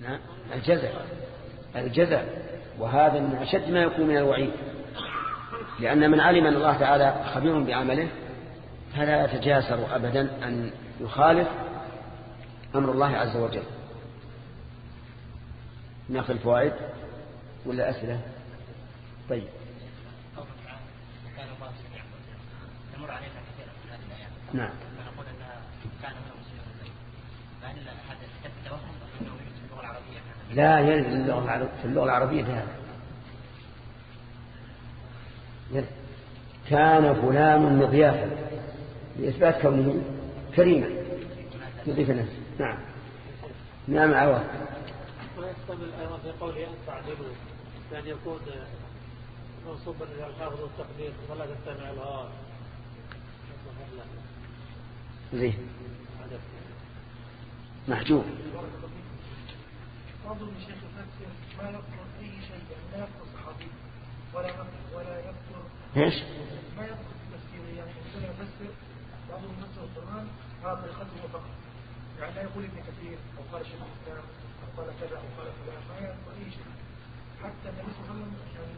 نعم. الجزع الجزع وهذا من أشد ما يكون من الوعيد. لأن من علم أن الله تعالى خبير بعمله فلا يتجاسر أبدا أن يخالف أمر الله عز وجل. ناخذ الفوائد ولا أسئلة؟ طيب. نعم. لا يرد في اللغة العربية هذا كان فلان مضيافا. لإثبات كونه كريما. يضيف نفسه. نعم. نعم عوض. ويحتمل أيضا في قوله أن تعدلوا يعني يكون منصوبا إلى الحافظ والتقدير ولا تتبع الهوى. زين. محجوب. بعض الشيخ يفسر ما يذكر شيء يعني لا يذكر صحابي ولا ولا يذكر. إيش؟ ما يذكر في تفسيره يعني مثلا يفسر بعض المفسر القرآن هذا طريقته فقط. يعني لا يقول ابن كثير أو قال شيخ الإسلام أو قال كذا أو قال فلان ما يذكر أي شيء. حتى النبي صلى الله عليه وسلم يعني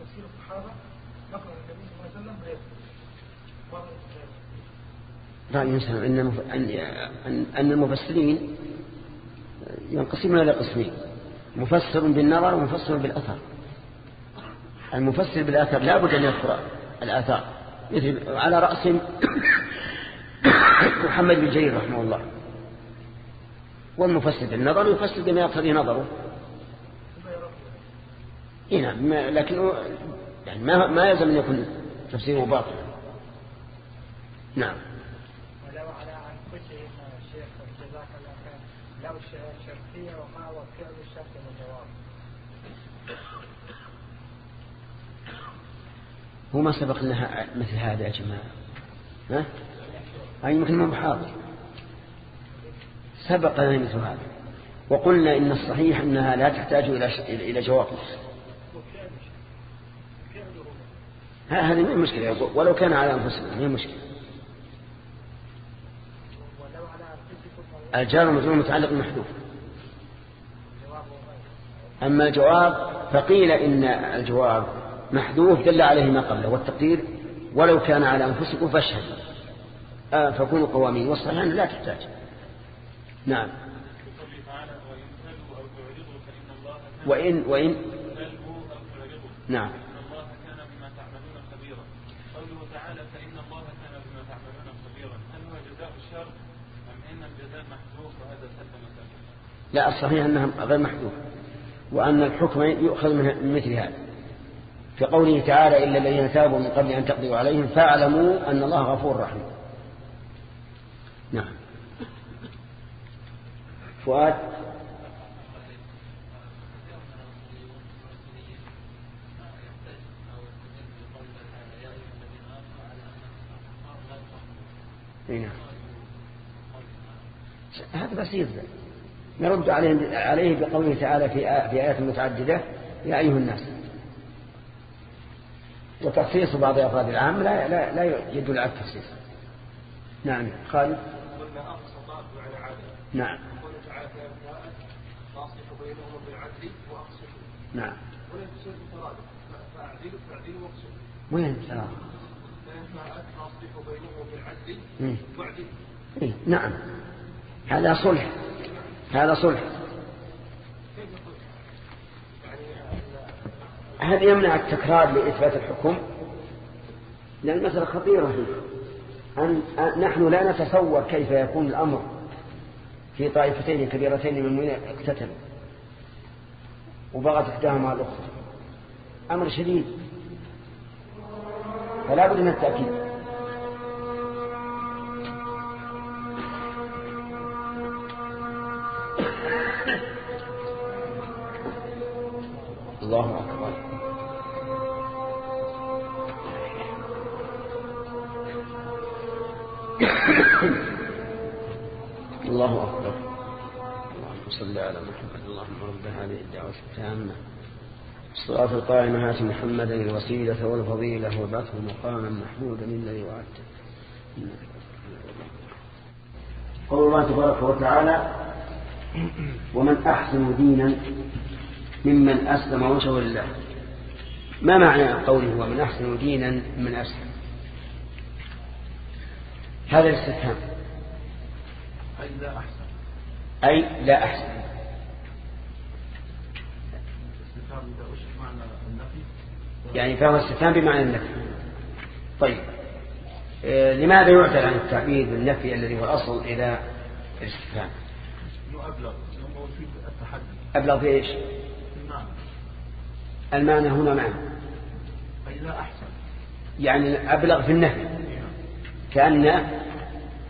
تفسير الصحابة نقل النبي صلى الله عليه وسلم لا يذكر رأي سلام أن أن المفسرين ينقسمون إلى قسمين. مفسر بالنظر ومفسر بالأثر. المفسر بالأثر لا بد أن يذكر الآثار. مثل على رأس محمد بن جرير رحمه الله. والمفسر بالنظر يفسر بما يقتضي نظره. إيه نعم لكن يعني ما ما يلزم أن يكون تفسيره باطلا. نعم شرطية وما وفعل الشرط والجواب هو ما سبق لها مثل هذا يا جماعة. ها؟ أي مثل ما حاضر. سبق لنا مثل هذا. وقلنا إن الصحيح أنها لا تحتاج إلى إلى جواب. هذه من المشكلة ولو كان على أنفسنا هي مشكلة. الجار المجرور متعلق بالمحذوف. أما الجواب فقيل إن الجواب محذوف دل عليه ما قبله والتقدير ولو كان على أنفسكم فاشهد. آه فكونوا قوامين. والصحيح لا تحتاج. نعم. وإن وإن. نعم. لا الصحيح أنها غير محذوف وأن الحكم يؤخذ من مثل هذا. في قوله تعالى إلا الذين تابوا من قبل أن تقضوا عليهم فاعلموا أن الله غفور رحيم. نعم. فؤاد. نعم. هذا بسيط. نرد عليه, عليه بقوله تعالى في, في آيات متعددة يا أيها الناس وتخصيص بعض أفراد العام لا, لا, لا يدل على التخصيص. نعم خالد. نعم. نعم. وين التراضي؟ إيه، نعم. هذا صلح. هذا صلح. هل يمنع التكرار لإثبات الحكم؟ لأن المسألة خطيرة فيه أن نحن لا نتصور كيف يكون الأمر في طائفتين كبيرتين من المؤمنين اقتتلوا وبغت إحداهما الأخرى. أمر شديد. فلا بد من التأكيد. الله أكبر. الله أكبر. اللهم صل على محمد. اللهم رب هذه الدعوة التامة. الصلاة القائمة هات محمدا الوسيلة والفضيلة وبعثه مقاما محمودا الذي وعدته قول الله تبارك وتعالى ومن أحسن دينا ممن أسلم وجهه لله. ما معنى قوله ومن أحسن دينا من أسلم هذا الاستفهام. أي لا أحسن. أي لا أحسن. يعني فهو استفهام بمعنى النفي. طيب. آه، لماذا يعتل عن التعبير بالنفي الذي هو الأصل إلى الاستفهام؟ أبلغ أبلغ في إيش؟ المعنى. هنا معنى أي لا أحسن. يعني أبلغ في النفي. كأن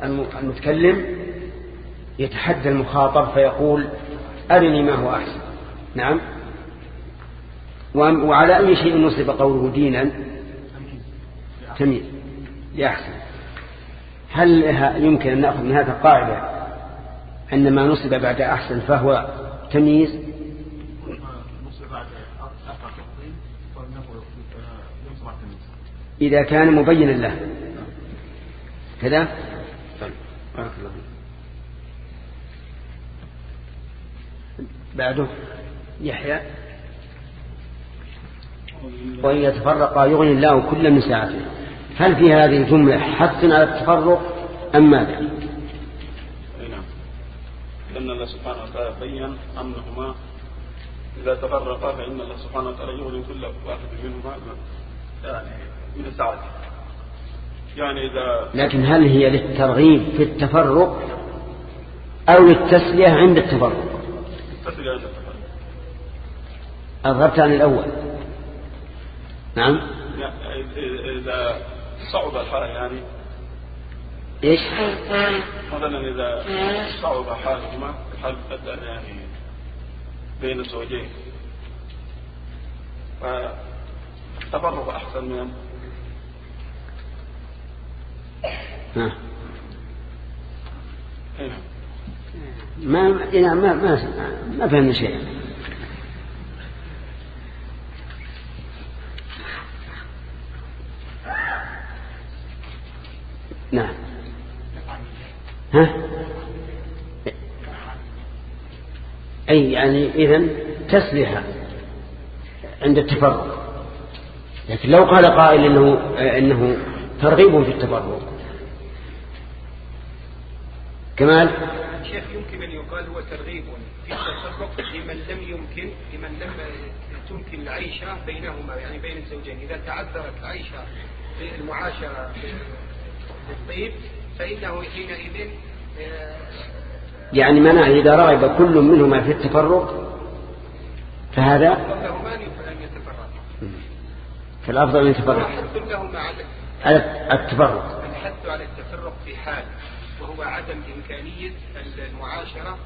الم- المتكلم يتحدى المخاطب فيقول أرني ما هو أحسن. نعم. وعلى أي شيء نصب قوله دينا؟ تمييز. لأحسن. هل يمكن أن نأخذ من هذا القاعدة أن ما نصب بعد أحسن فهو تمييز؟ إذا كان مبينا له. كذا؟ طيب. بارك الله فيك. بعده يحيى. وإن يتفرقا يغني الله كل من ساعته. هل في هذه الجملة حث على التفرق أم ماذا؟ نعم. لأن الله سبحانه وتعالى بين أنهما إذا تفرقا فإن الله سبحانه وتعالى يغني كل واحد منهما يعني من سعته يعني إذا لكن هل هي للترغيب في التفرق أو للتسلية عند التفرق؟ الربط عن الأول. نعم؟ إذا صعب الحال يعني. إيش؟ مثلا إذا صعب حالهما حال بدأ يعني بين الزوجين؟ فالتفرق أحسن من نعم. ما ما ما ما, فهمنا شيء نعم. ها؟ أي يعني إذن تسليها عند التفرق. لكن لو قال قائل إنه, إنه ترغيب في التفرق. كمال؟ يقال هو ترغيب في التفرق لمن لم يمكن لمن لم تمكن العيشة بينهما يعني بين الزوجين. إذا تعذرت العيشة المعاشرة بالطيب فإنه حينئذ يعني منع إذا رغب كل منهما في التفرق فهذا فالأفضل أن يتفرق. لهما على التفرق. الحث على التفرق في حال. وهو عدم إمكانية المعاشرة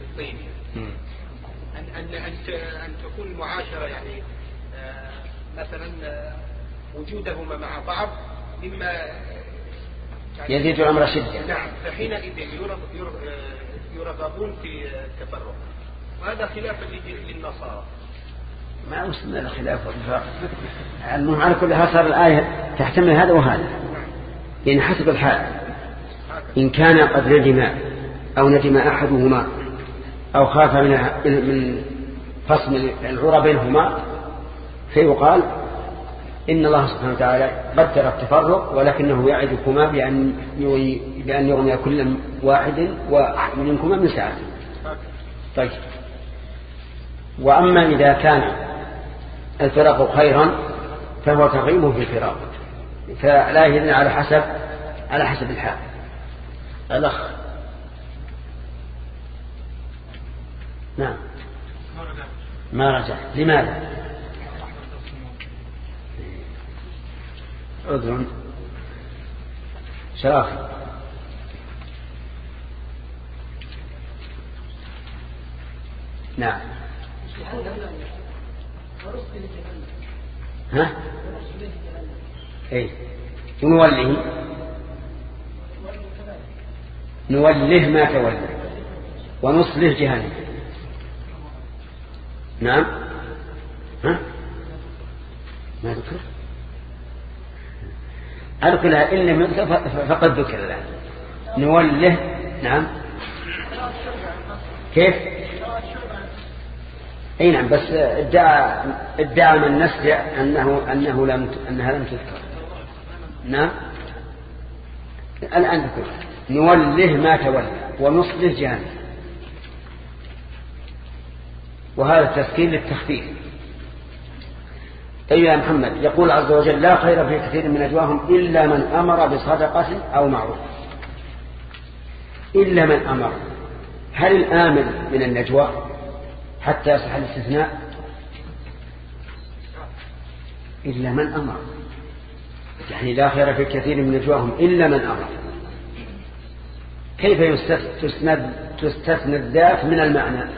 بالطيب أن أن أن أن تكون المعاشرة يعني آه، مثلا آه، وجودهما مع بعض مما يعني يزيد الأمر شدة. نعم فحينئذ آه، يرغبون في التفرق وهذا خلافا لل- للنصارى. ما وصلنا لخلاف والفرق المهم على كل حال صار الآية تحتمل هذا وهذا. يعني حسب الحال. إن كان قد ندم أو ندم أحدهما أو خاف من من فصل العرى بينهما فيقال إن الله سبحانه وتعالى قدر التفرق ولكنه يعدكما بأن بأن يغني كل واحد منكما من ساعته طيب. وأما إذا كان الفراق خيرا فهو ترغيب في الفراق فلا يهدن على حسب على حسب الحال. الأخ. نعم. ما رجع. لماذا؟ عذر شرافي نعم. ها؟ ونوليه نوله. ما تولى. ونصله جهنم. نعم. ها؟ ما ذكر؟ أذكرها إن لم يذكر فقد ذكر الآن نوله. نعم. كيف؟ إي نعم بس ادعى ادعى من نسجع انه أنه لم أنها لم تذكر. نعم. الآن ذكر نوله ما تولى ونصله جانب وهذا التسكين للتخفيف. أيها يا محمد يقول عز وجل لا خير في كثير من نجواهم إلا من أمر بصدقة أو معروف. إلا من أمر. هل الآمر من النجوى حتى يصح الاستثناء؟ إلا من أمر. يعني لا خير في كثير من نجواهم إلا من أمر. كيف تستثنى تستثنى الذات من المعنى؟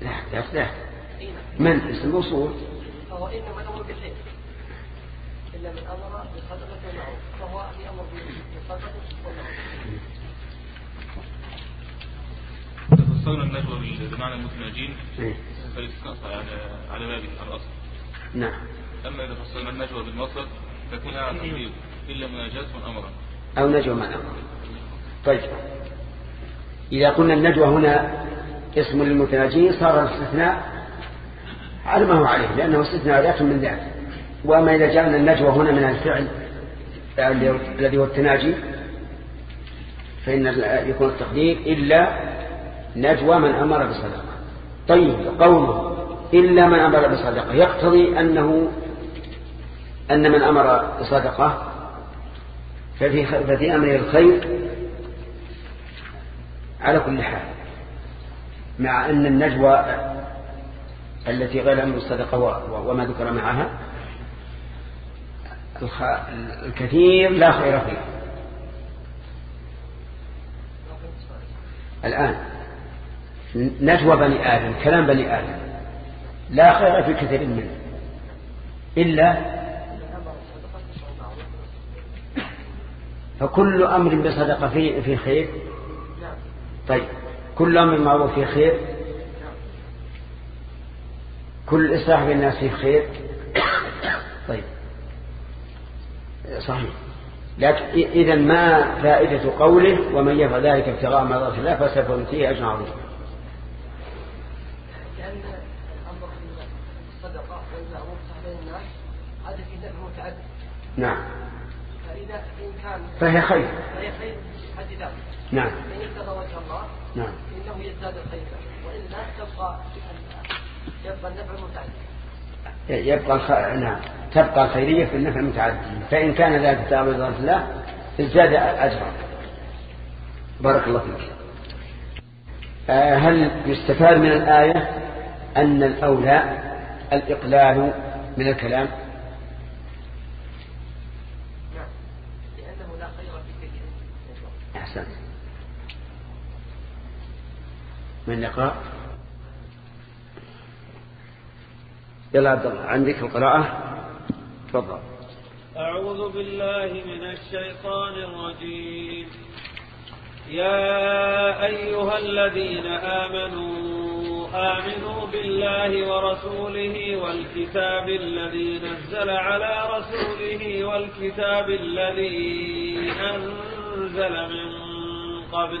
لا لا لا. من؟ اسم موصول فهو إنما الامر بالخير إلا من أمر بالصدقه والمعروف فهو يامر بالصدقه والمعروف فصلنا النجوى بمعنى المتناجين؟ فالاستثناء على على بابه على الأصل. نعم. أما إذا فصلنا النجوى بالمصدر تكون على تقريب الا مناجاة من أمر. أو نجوى من أمر. طيب. إذا قلنا النجوى هنا اسم للمتناجين صار الاستثناء على ما هو عليه لأنه استثناء ذات من ذات وأما إذا جعلنا النجوى هنا من الفعل الذي هو التناجي فإن يكون التقدير إلا نجوى من أمر بصدقة. طيب قوله إلا من أمر بصدقة يقتضي أنه أن من أمر بصدقة ففي, ففي أمر الخير على كل حال مع أن النجوى التي غير أمر الصدقة وما ذكر معها الكثير لا خير فيه. الآن نجوى بني آدم كلام بني آدم. لا خير في كثير منه. إلا فكل أمر بصدقة في في خير. طيب كل أمر معروف فيه خير. كل إصلاح بين الناس فيه خير طيب صحيح. لكن إذا ما فائدة قوله ومن يفعل ذلك ابتغاء مرضات الله فسوف نؤتيه أجر عظيم لأن الأمر بالصدقه والمعروف بين الناس هذا في نعم. فإذا إن كان فهي خير. فهي خير حد ذاته نعم. فإن ابتغى وجه الله نعم. إنه يزداد الخير والا تبقى يبقى النفع متعدد. يبقى الخ... نعم. تبقى الخيرية في النفع المتعدي فإن كان ذلك تعبد الله ازداد أجرا. بارك الله فيك. آه، هل يستفاد من الآية أن الأولى الإقلال من الكلام؟ لأنه لا خير في كثير أحسن من لقاء؟ يلا عبد الله عندك القراءة؟ تفضل. أعوذ بالله من الشيطان الرجيم. يا أيها الذين آمنوا آمنوا بالله ورسوله والكتاب الذي نزل على رسوله والكتاب الذي أنزل من قبل.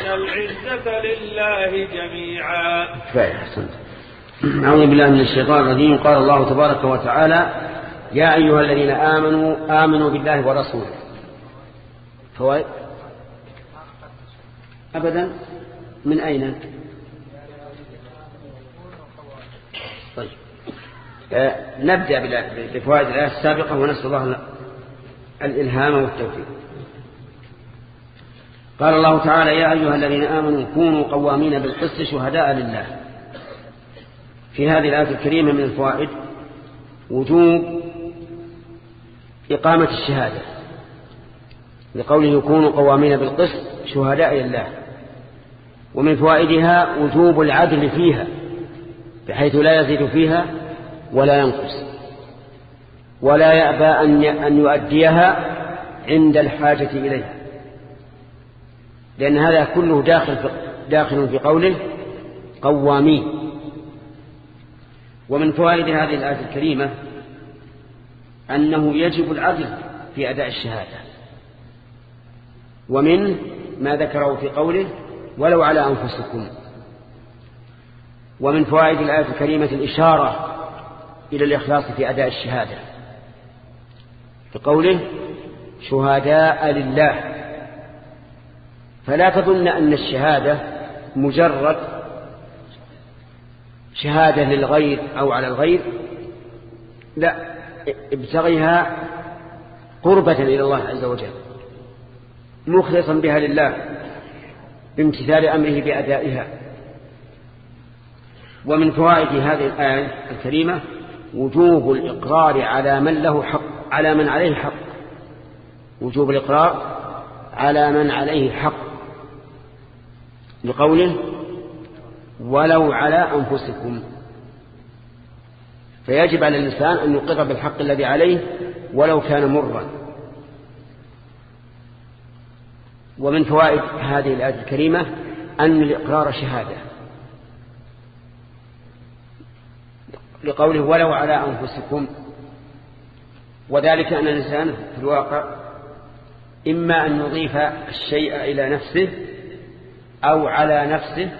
العزة لله جميعا. كفاية أحسنت. أعوذ بالله من الشيطان الرجيم. قال الله تبارك وتعالى يا أيها الذين آمنوا آمنوا بالله ورسوله. فوائد؟ أبدا. من أين؟ طيب. آه نبدأ بفوائد الآية السابقة ونسأل الله الإلهام والتوفيق. قال الله تعالى يا أيها الذين آمنوا كونوا قوامين بالقسط شهداء لله. في هذه الآية الكريمة من الفوائد وجوب إقامة الشهادة. لقوله يكونوا قوامين بالقسط شهداء لله. ومن فوائدها وجوب العدل فيها بحيث لا يزيد فيها ولا ينقص. ولا يأبى أن يؤديها عند الحاجة إليها. لأن هذا كله داخل في, داخل في قوله قوامين ومن فوائد هذه الآية الكريمة أنه يجب العدل في أداء الشهادة. ومن ما ذكره في قوله ولو على أنفسكم. ومن فوائد الآية الكريمة الإشارة إلى الإخلاص في أداء الشهادة. بقوله شهداء لله. فلا تظن أن الشهادة مجرد شهادة للغير أو على الغير. لا ابتغيها قربة إلى الله عز وجل مخلصا بها لله بامتثال أمره بأدائها. ومن فوائد هذه الآية الكريمة وجوب الإقرار على من له حق على من عليه حق. وجوب الإقرار على من عليه حق. لقوله ولو على أنفسكم. فيجب على الإنسان أن يقر بالحق الذي عليه ولو كان مرا. ومن فوائد هذه الآية الكريمة أن الإقرار شهادة. لقوله ولو على أنفسكم. وذلك أن الإنسان في الواقع إما أن يضيف الشيء إلى نفسه أو على نفسه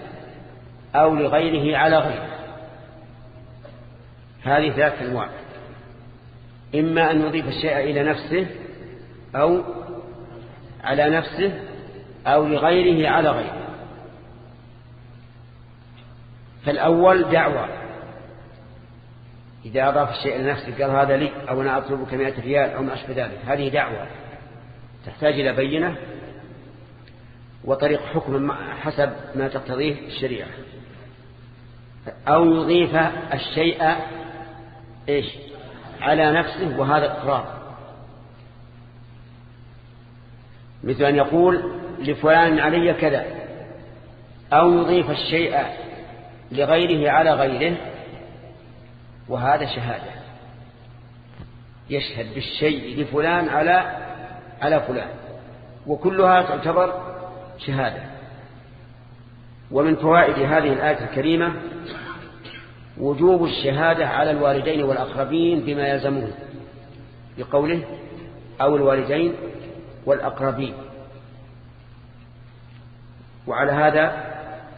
أو لغيره على غيره. هذه ثلاث أنواع. إما أن يضيف الشيء إلى نفسه أو على نفسه أو لغيره على غيره. فالأول دعوة. إذا أضاف الشيء لنفسه قال هذا لي أو أنا أطلبك مئة ريال أو ما أشبه ذلك. هذه دعوة. تحتاج إلى بينة. وطريق حكم حسب ما تقتضيه الشريعة. أو يضيف الشيء إيش؟ على نفسه وهذا إقرار. مثل أن يقول لفلان علي كذا. أو يضيف الشيء لغيره على غيره وهذا شهادة. يشهد بالشيء لفلان على على فلان. وكلها تعتبر شهادة. ومن فوائد هذه الآية الكريمة وجوب الشهادة على الوالدين والأقربين بما يلزمون بقوله أو الوالدين والأقربين. وعلى هذا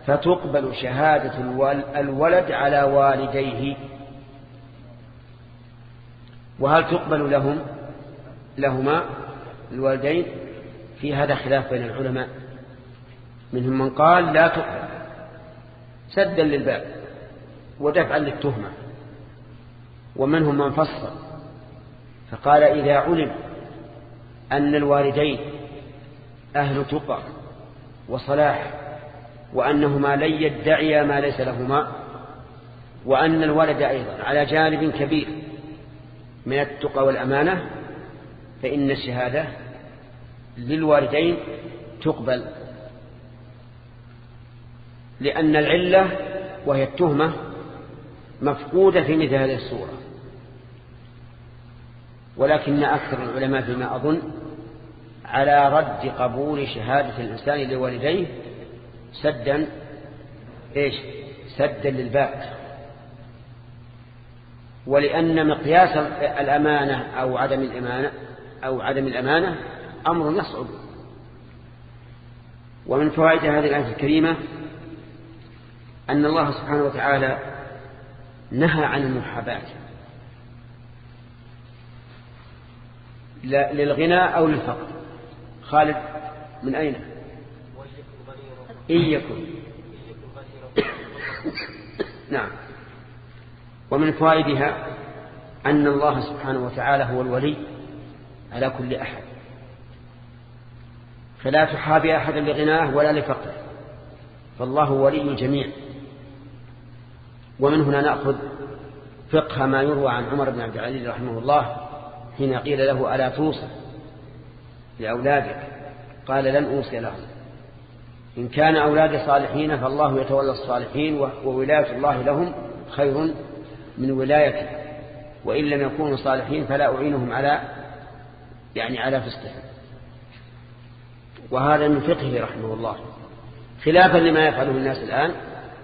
فتقبل شهادة الولد على والديه. وهل تقبل لهم لهما الوالدين؟ في هذا خلاف بين العلماء. منهم من قال لا تقبل. سدا للباب ودفعا للتهمة. ومنهم من فصل. فقال إذا علم أن الوالدين أهل تقى وصلاح وأنهما لن يدعيا ما ليس لهما وأن الولد أيضا على جانب كبير من التقى والأمانة فإن الشهادة للوالدين تقبل. لأن العلة وهي التهمة مفقودة في مثل هذه الصورة. ولكن أكثر العلماء فيما أظن على رد قبول شهادة الإنسان لوالديه سدا إيش؟ سدا للباب ولأن مقياس الأمانة أو عدم الأمانة أو عدم الأمانة أمر يصعب. ومن فوائد هذه الآية الكريمة أن الله سبحانه وتعالى نهى عن المحاباة. للغنى أو للفقر. خالد من أين؟ إن يكن نعم. ومن فوائدها أن الله سبحانه وتعالى هو الولي على كل أحد. فلا تحابي أحدا لغناه ولا لفقره. فالله ولي الجميع. ومن هنا نأخذ فقه ما يروى عن عمر بن عبد العزيز رحمه الله حين قيل له ألا توصي لأولادك؟ قال لن أوصي لهم. إن كان أولادي صالحين فالله يتولى الصالحين وولاية الله لهم خير من ولايته وإن لم يكونوا صالحين فلا أعينهم على يعني على فسقهم. وهذا من فقهه رحمه الله. خلافا لما يفعله الناس الآن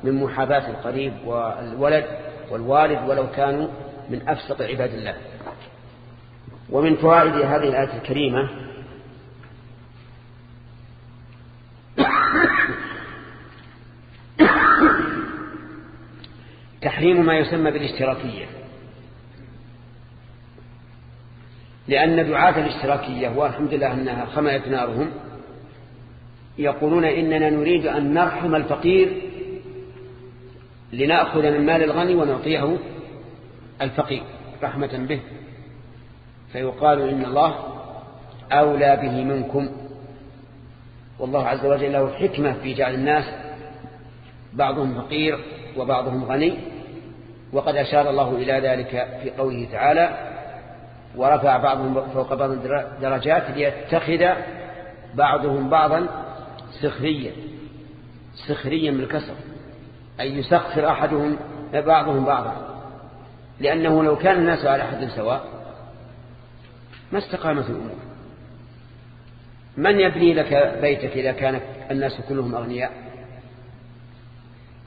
من محاباة القريب والولد والوالد ولو كانوا من أفسق عباد الله. ومن فوائد هذه الآية الكريمة تحريم ما يسمى بالاشتراكية. لأن دعاة الاشتراكية والحمد لله أنها خملت نارهم يقولون إننا نريد أن نرحم الفقير لنأخذ من مال الغني ونعطيه الفقير رحمة به. فيقال إن الله أولى به منكم. والله عز وجل له حكمة في جعل الناس بعضهم فقير وبعضهم غني. وقد أشار الله إلى ذلك في قوله تعالى ورفع بعضهم فوق بعض درجات ليتخذ بعضهم بعضا سخريا. سخريا بالكسر أي يسخر أحدهم بعضهم بعضا. لأنه لو كان الناس على حد سواء ما استقامت الأمور. من يبني لك بيتك إذا كان الناس كلهم أغنياء؟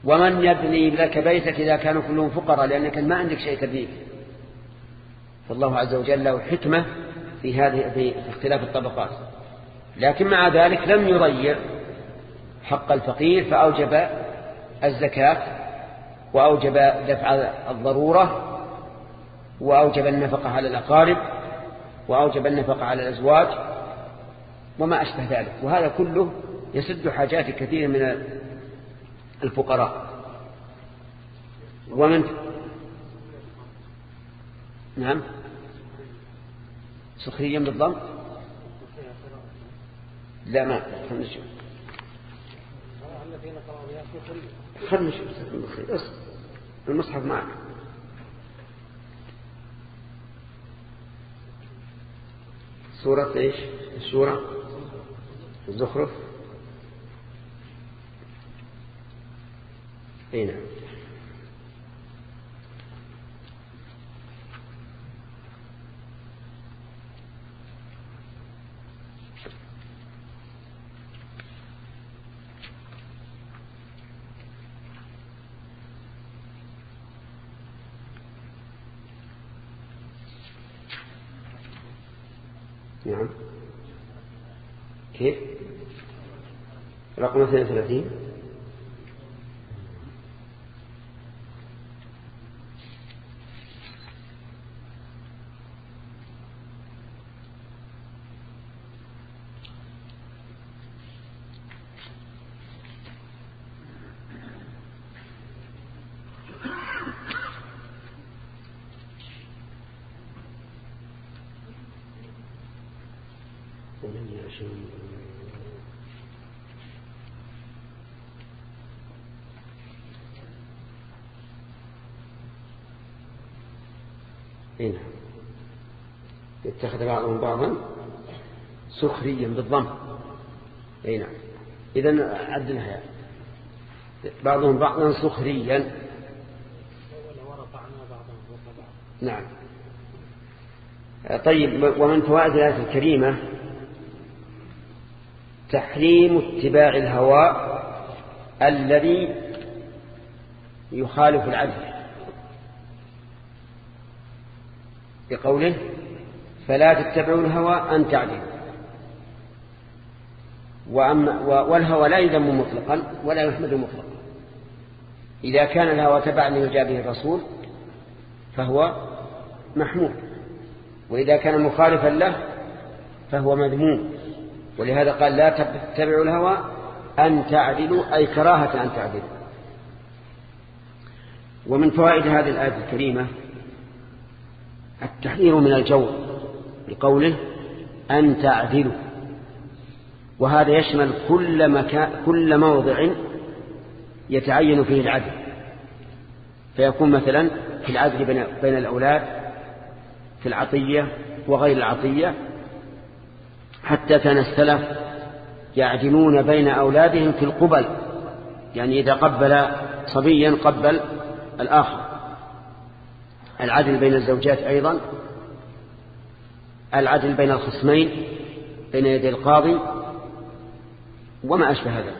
ومن يبني لك بيتك إذا كانوا كلهم فقراء؟ لأنك ما عندك شيء تبنيه. فالله عز وجل له حكمة في هذه في اختلاف الطبقات. لكن مع ذلك لم يضيع حق الفقير فأوجب الزكاة وأوجب دفع الضرورة وأوجب النفقة على الأقارب وأوجب النفقة على الأزواج وما أشبه ذلك. وهذا كله يسد حاجات كثير من الفقراء. ومن نعم. سخريا بالضم؟ لا ما خلنا نشوف. خلنا نشوف المصحف معك. سورة إيش؟ السورة الزخرف. أي نعم كيف رقم 32 ومن يعشم هنا بعضهم بعضا سخريا بالضم. أي نعم. اذا عدلها بعضهم بعضا سخريا. نعم. طيب ومن فوائد الآية الكريمة تحريم اتباع الهوى الذي يخالف العدل. بقوله فلا تتبعوا الهوى أن تعدلوا. وأما والهوى لا يذم مطلقا ولا يحمد مطلقا. إذا كان الهوى تبعا لما جاء به الرسول فهو محمود. وإذا كان مخالفا له فهو مذموم. ولهذا قال لا تتبعوا الهوى أن تعدلوا أي كراهة أن تعدلوا. ومن فوائد هذه الآية الكريمة التحذير من الجور. بقوله أن تعدلوا. وهذا يشمل كل, مكان كل موضع يتعين فيه العدل. فيكون مثلا في العدل بين الأولاد في العطية وغير العطية حتى كان السلف يعدلون بين أولادهم في القبل. يعني إذا قبل صبيا قبل الآخر. العدل بين الزوجات أيضا العدل بين الخصمين بين يدي القاضي وما أشبه ذلك.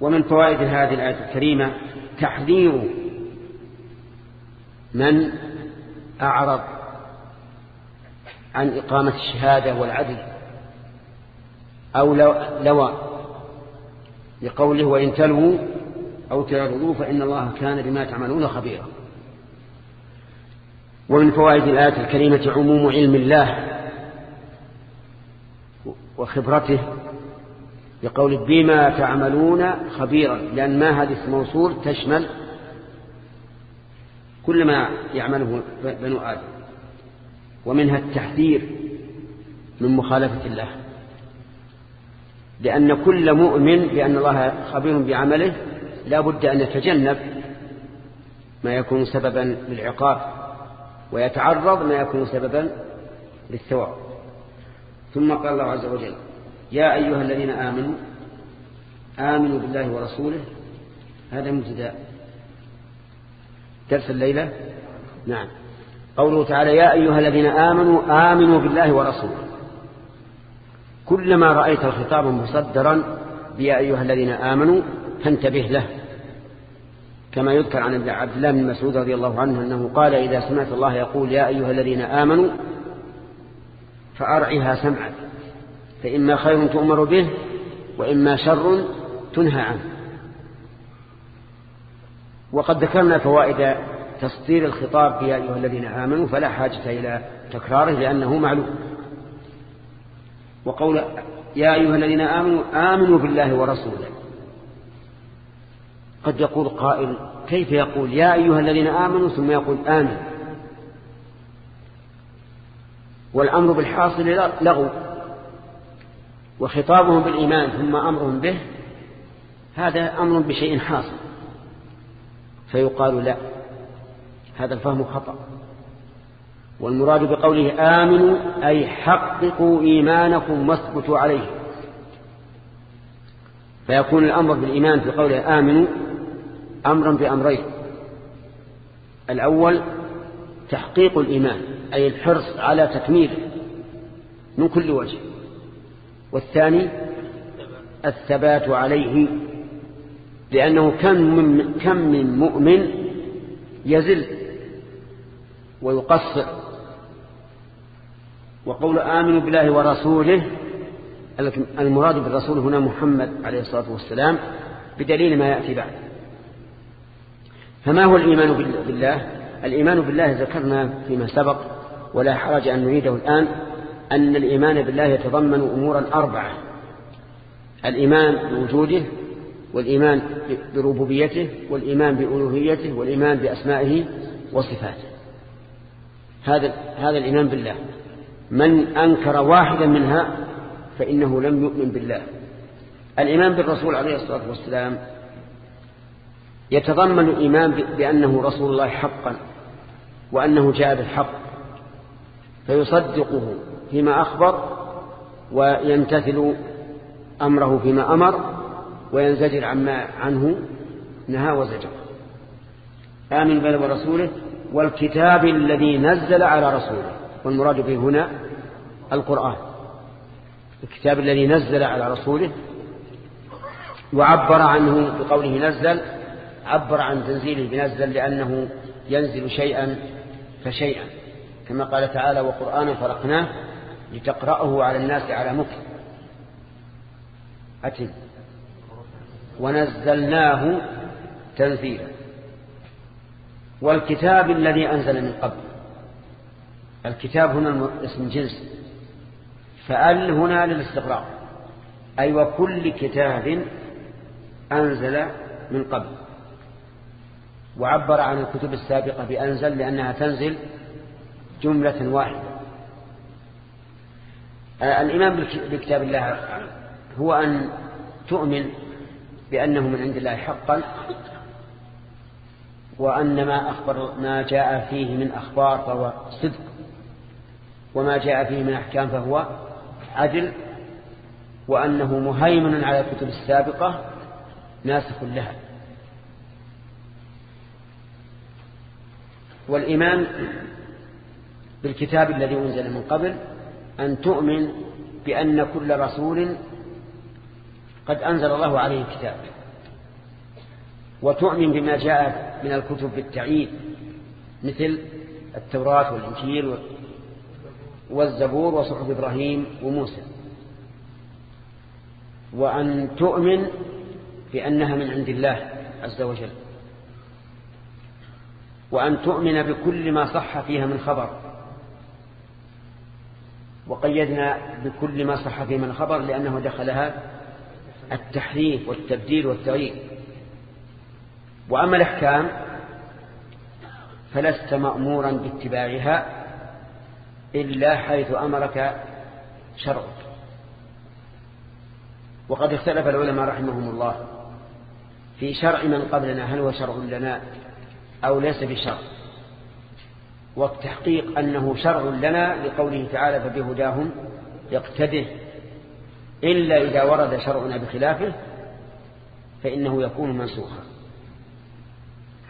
ومن فوائد هذه الآية الكريمة تحذير من أعرض عن إقامة الشهادة والعدل أو لوى لقوله وإن تلووا أو تعرضوا فإن الله كان بما تعملون خبيرا. ومن فوائد الآية الكريمة عموم علم الله وخبرته بقول بما تعملون خبيرا لأن ما هذه موصول تشمل كل ما يعمله بنو آدم ومنها التحذير من مخالفة الله لأن كل مؤمن بأن الله خبير بعمله لا بد أن يتجنب ما يكون سببا للعقاب. ويتعرض ما يكون سببا للثواب. ثم قال الله عز وجل يا أيها الذين آمنوا آمنوا بالله ورسوله. هذا مبتدا درس الليلة. نعم. قوله تعالى يا أيها الذين آمنوا آمنوا بالله ورسوله. كلما رأيت الخطاب مصدرا بيا أيها الذين آمنوا فانتبه له. كما يذكر عن ابن عبد الله بن مسعود رضي الله عنه أنه قال إذا سمعت الله يقول يا أيها الذين آمنوا فأرعها سمعك فإما خير تؤمر به وإما شر تنهى عنه. وقد ذكرنا فوائد تسطير الخطاب يا أيها الذين آمنوا فلا حاجة إلى تكراره لأنه معلوم. وقول يا أيها الذين آمنوا آمنوا بالله ورسوله. قد يقول قائل كيف يقول؟ يا أيها الذين آمنوا ثم يقول آمن والأمر بالحاصل لغو. وخطابهم بالإيمان ثم أمرهم به هذا أمر بشيء حاصل. فيقال لا. هذا الفهم خطأ. والمراد بقوله آمنوا أي حققوا إيمانكم واثبتوا عليه. فيكون الأمر بالإيمان في قوله آمنوا أمرا بأمرين الأول تحقيق الإيمان أي الحرص على تكميله من كل وجه. والثاني الثبات عليه لأنه كم من, كم من مؤمن يزل ويقصر. وقول آمنوا بالله ورسوله المراد بالرسول هنا محمد عليه الصلاة والسلام بدليل ما يأتي بعد. فما هو الإيمان بالله؟ الإيمان بالله ذكرنا فيما سبق ولا حرج أن نعيده الآن أن الإيمان بالله يتضمن أمورا أربعة الإيمان بوجوده والإيمان بربوبيته والإيمان بألوهيته والإيمان بأسمائه وصفاته. هذا هذا الإيمان بالله. من أنكر واحدا منها فإنه لم يؤمن بالله. الإيمان بالرسول عليه الصلاة والسلام يتضمن الإيمان بأنه رسول الله حقا وأنه جاء بالحق فيصدقه فيما أخبر ويمتثل أمره فيما أمر وينزجر عما عنه نهى وزجر. آمن بل ورسوله والكتاب الذي نزل على رسوله والمراد به هنا القرآن. الكتاب الذي نزل على رسوله وعبر عنه بقوله نزل عبر عن تنزيله بنزل لأنه ينزل شيئا فشيئا. كما قال تعالى وقرآنا فرقناه لتقرأه على الناس على مكر أتم. ونزلناه تنزيلا. والكتاب الذي أنزل من قبل. الكتاب هنا اسم جنس. فأل هنا للاستغراق أي وكل كتاب أنزل من قبل. وعبر عن الكتب السابقة بأنزل لأنها تنزل جملة واحدة. آه، الإيمان بكتاب الله هو أن تؤمن بأنه من عند الله حقا وأن ما أخبر ما جاء فيه من أخبار فهو صدق وما جاء فيه من أحكام فهو عدل وأنه مهيمن على الكتب السابقة ناسخ لها. والإيمان بالكتاب الذي أنزل من قبل أن تؤمن بأن كل رسول قد أنزل الله عليه كتاب وتؤمن بما جاء من الكتب بالتعيين مثل التوراة والإنجيل والزبور وصحف إبراهيم وموسى وأن تؤمن بأنها من عند الله عز وجل. وأن تؤمن بكل ما صح فيها من خبر. وقيدنا بكل ما صح فيه من خبر لأنه دخلها التحريف والتبديل والتغيير. وأما الأحكام فلست مأمورا باتباعها إلا حيث أمرك شرعك. وقد اختلف العلماء رحمهم الله في شرع من قبلنا هل هو شرع لنا؟ أو ليس بشرع والتحقيق أنه شرع لنا لقوله تعالى فبهداهم يقتده. إلا إذا ورد شرعنا بخلافه فإنه يكون منسوخا.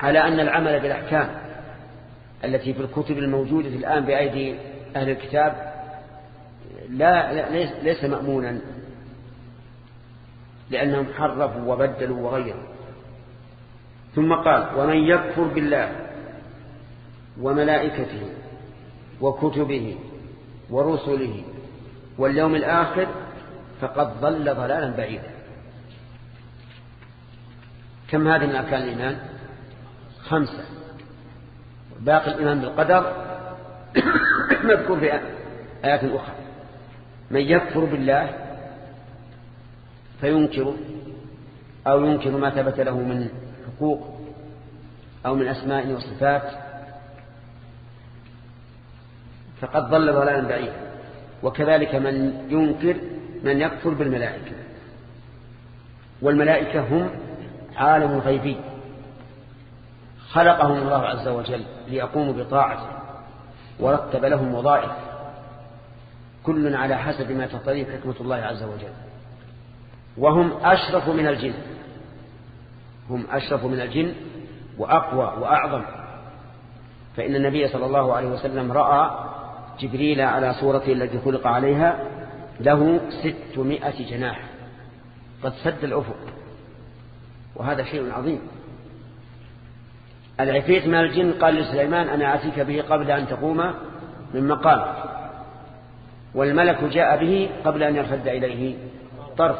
على أن العمل بالأحكام التي في الكتب الموجودة الآن بأيدي أهل الكتاب لا ليس مأمونا لأنهم حرفوا وبدلوا وغيروا. ثم قال ومن يكفر بالله وملائكته وكتبه ورسله واليوم الآخر فقد ضل ضلالا بعيدا. كم هذه من أركان الإيمان؟ خمسة. باقي الإيمان بالقدر مذكور في آيات أخرى. من يكفر بالله فينكر أو ينكر ما ثبت له من حقوق أو من أسماء وصفات فقد ضل ضلالا بعيدا. وكذلك من ينكر من يكفر بالملائكة. والملائكة هم عالم غيبي خلقهم الله عز وجل ليقوموا بطاعته ورتب لهم وظائف. كل على حسب ما تقتضيه حكمة الله عز وجل. وهم أشرف من الجن. هم أشرف من الجن وأقوى وأعظم. فإن النبي صلى الله عليه وسلم رأى جبريل على صورته التي خلق عليها له ستمائة جناح. قد سد الأفق. وهذا شيء عظيم. العفريت من الجن؟ قال لسليمان أنا أتيك به قبل أن تقوم من مقام والملك جاء به قبل أن يرتد إليه طرف.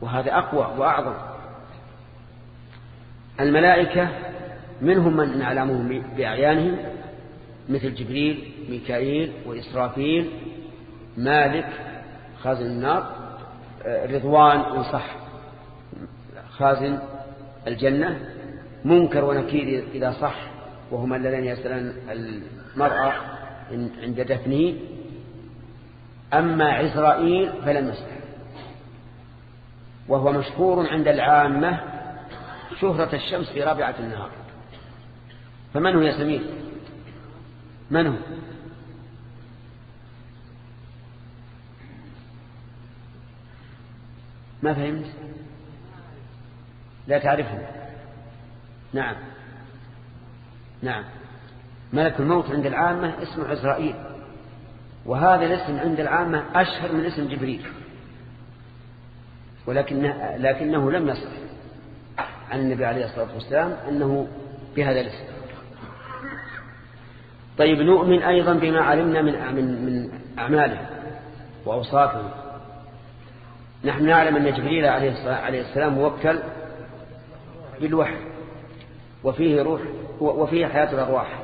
وهذا أقوى وأعظم. الملائكة منهم من نعلمهم بأعيانهم مثل جبريل ميكائيل وإسرافيل مالك خازن النار آه، رضوان إن صح خازن الجنة منكر ونكير إذا صح وهما الذين يسألن المرأة عند دفنه. أما عزرائيل فلم يسأل وهو مشهور عند العامة شهرة الشمس في رابعة النهار. فمن هو يا سمير؟ من هو؟ ما فهمت؟ لا تعرفه. نعم. نعم. ملك الموت عند العامة اسمه عزرائيل. وهذا الاسم عند العامة أشهر من اسم جبريل. ولكن لكنه لم يصح. عن النبي عليه الصلاة والسلام أنه بهذا الاسم. طيب نؤمن أيضا بما علمنا من من من أعماله وأوصافه. نحن نعلم أن جبريل عليه السلام موكل بالوحي وفيه روح وفيه حياة الأرواح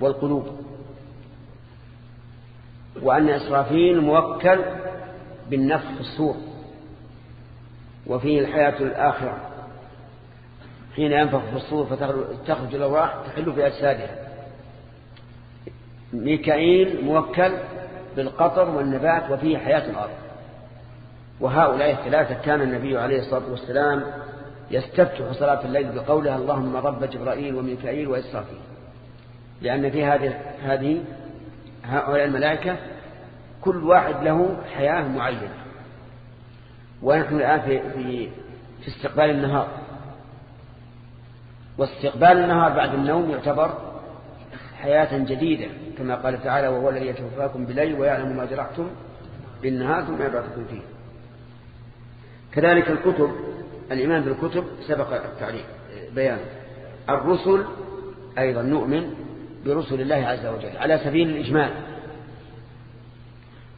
والقلوب. وأن إسرافيل موكل بالنفخ الصور وفيه الحياة الآخرة. حين ينفخ في الصور فتخرج الأرواح تحل في أجسادها. ميكائيل موكل بالقطر والنبات وفيه حياة الأرض. وهؤلاء الثلاثة كان النبي عليه الصلاة والسلام يستفتح صلاة الليل بقولها اللهم رب جبرائيل وميكائيل وإسرافيل. لأن في هذه هذه هؤلاء الملائكة كل واحد له حياة معينة. ونحن الآن في, في, في استقبال النهار. واستقبال النهار بعد النوم يعتبر حياة جديدة كما قال تعالى وهو الذي يتوفاكم بالليل ويعلم ما جرحتم بالنهار ثم يبعثكم فيه. كذلك الكتب الإيمان بالكتب سبق التعليق بيان. الرسل أيضا نؤمن برسل الله عز وجل على سبيل الإجمال.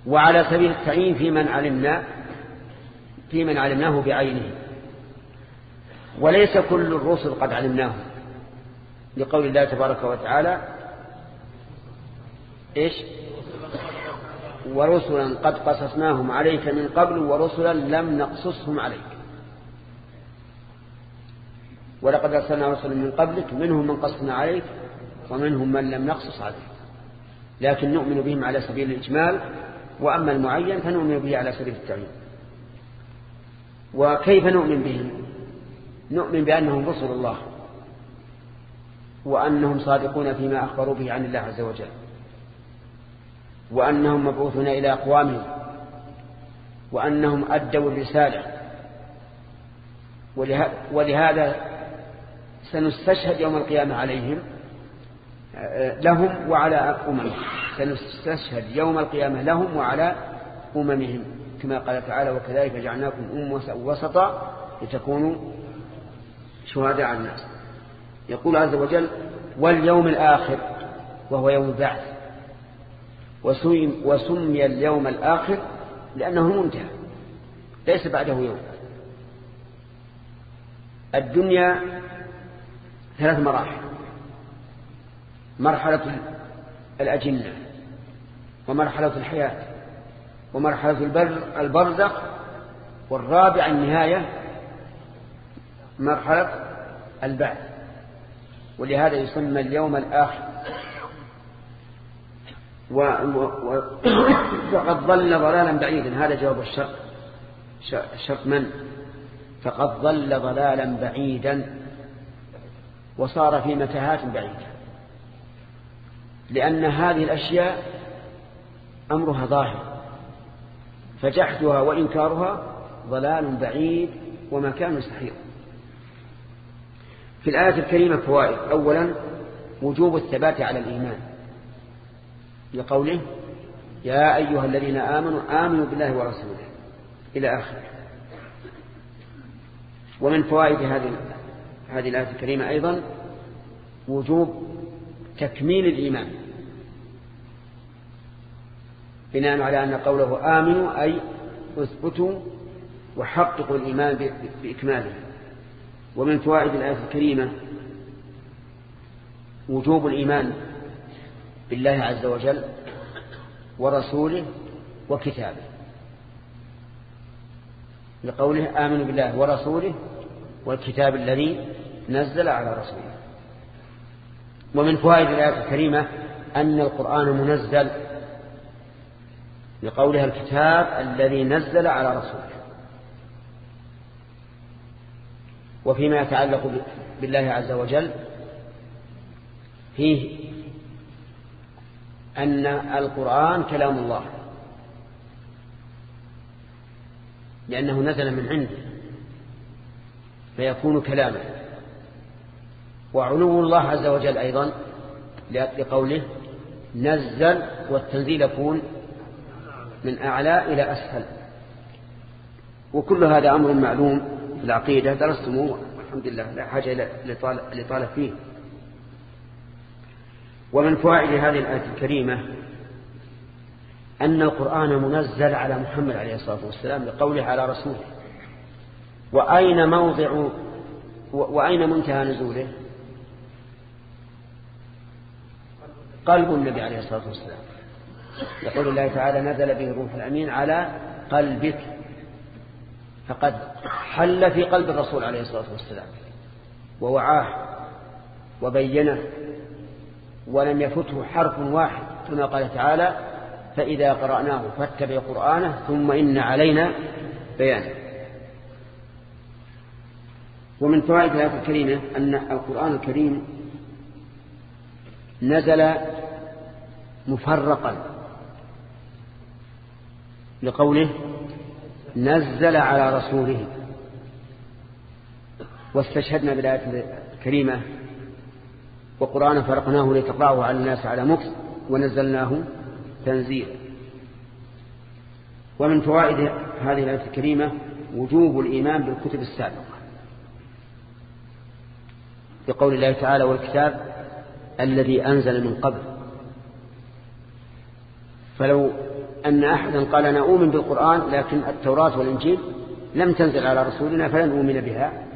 وعلى سبيل التعيين في من علمنا في من علمناه بعينه. وليس كل الرسل قد علمناه. لقول الله تبارك وتعالى إيش؟ ورسلا قد قصصناهم عليك من قبل ورسلا لم نقصصهم عليك. ولقد أرسلنا رسلا من قبلك منهم من قصصنا عليك ومنهم من لم نقصص عليك. لكن نؤمن بهم على سبيل الإجمال وأما المعين فنؤمن به على سبيل التعيين وكيف نؤمن بهم؟ نؤمن بأنهم رسل الله وأنهم صادقون فيما أخبروا به عن الله عز وجل وأنهم مبعوثون إلى أقوامهم وأنهم أدوا الرسالة ولهذا سنستشهد يوم القيامة عليهم لهم وعلى أممهم سنستشهد يوم القيامة لهم وعلى أممهم كما قال تعالى وكذلك جعلناكم أمة وسطا لتكونوا شهداء على الناس يقول عز وجل واليوم الآخر وهو يوم البعث. وسمي اليوم الآخر لأنه منتهى ليس بعده يوم. الدنيا ثلاث مراحل. مرحلة الأجنة ومرحلة الحياة ومرحلة البرزخ والرابع النهاية مرحلة البعث ولهذا يسمى اليوم الآخر. و... و... ضل ضلالا بعيدا. هذا جواب الشرط. شرط من؟ فقد ضل ضلالا بعيدا وصار في متاهات بعيدة. لأن هذه الأشياء أمرها ظاهر فجحدها وإنكارها ضلال بعيد ومكان مستحيل في الآية الكريمة فوائد. أولا وجوب الثبات على الإيمان. لقوله يا أيها الذين آمنوا آمنوا بالله ورسوله إلى آخره. ومن فوائد هذه هذه الآية الكريمة أيضا وجوب تكميل الإيمان. بناء على أن قوله آمنوا أي أثبتوا وحققوا الإيمان بإكماله. ومن فوائد الآية الكريمة وجوب الإيمان بالله عز وجل ورسوله وكتابه. لقوله آمنوا بالله ورسوله والكتاب الذي نزل على رسوله. ومن فوائد الآية الكريمة أن القرآن منزل لقولها الكتاب الذي نزل على رسوله. وفيما يتعلق بالله عز وجل فيه أن القرآن كلام الله لأنه نزل من عنده فيكون كلاما. وعلو الله عز وجل أيضا لقوله نزل والتنزيل يكون من أعلى إلى أسفل. وكل هذا أمر معلوم العقيدة درستموه الحمد لله لا حاجة لطالب فيه. ومن فوائد هذه الآية الكريمة أن القرآن منزل على محمد عليه الصلاة والسلام لقوله على رسوله وأين موضع وأين منتهى نزوله؟ قلب النبي عليه الصلاة والسلام. يقول الله تعالى نزل به الروح الأمين على قلبك فقد حل في قلب الرسول عليه الصلاة والسلام. ووعاه وبينه ولم يفته حرف واحد كما قال تعالى فإذا قرأناه فاتبع قرآنه ثم إن علينا بيانه. ومن فوائد الآية الكريمة أن القرآن الكريم نزل مفرقا لقوله نزل على رسوله. واستشهدنا بالآية الكريمة وقرآن فرقناه لتقرأه على الناس على مكس ونزلناه تنزيلا. ومن فوائد هذه الآية الكريمة وجوب الإيمان بالكتب السابقة. بقول الله تعالى والكتاب الذي أنزل من قبل. فلو أن أحدا قال أنا أؤمن بالقرآن لكن التوراة والإنجيل لم تنزل على رسولنا فلن أؤمن بها.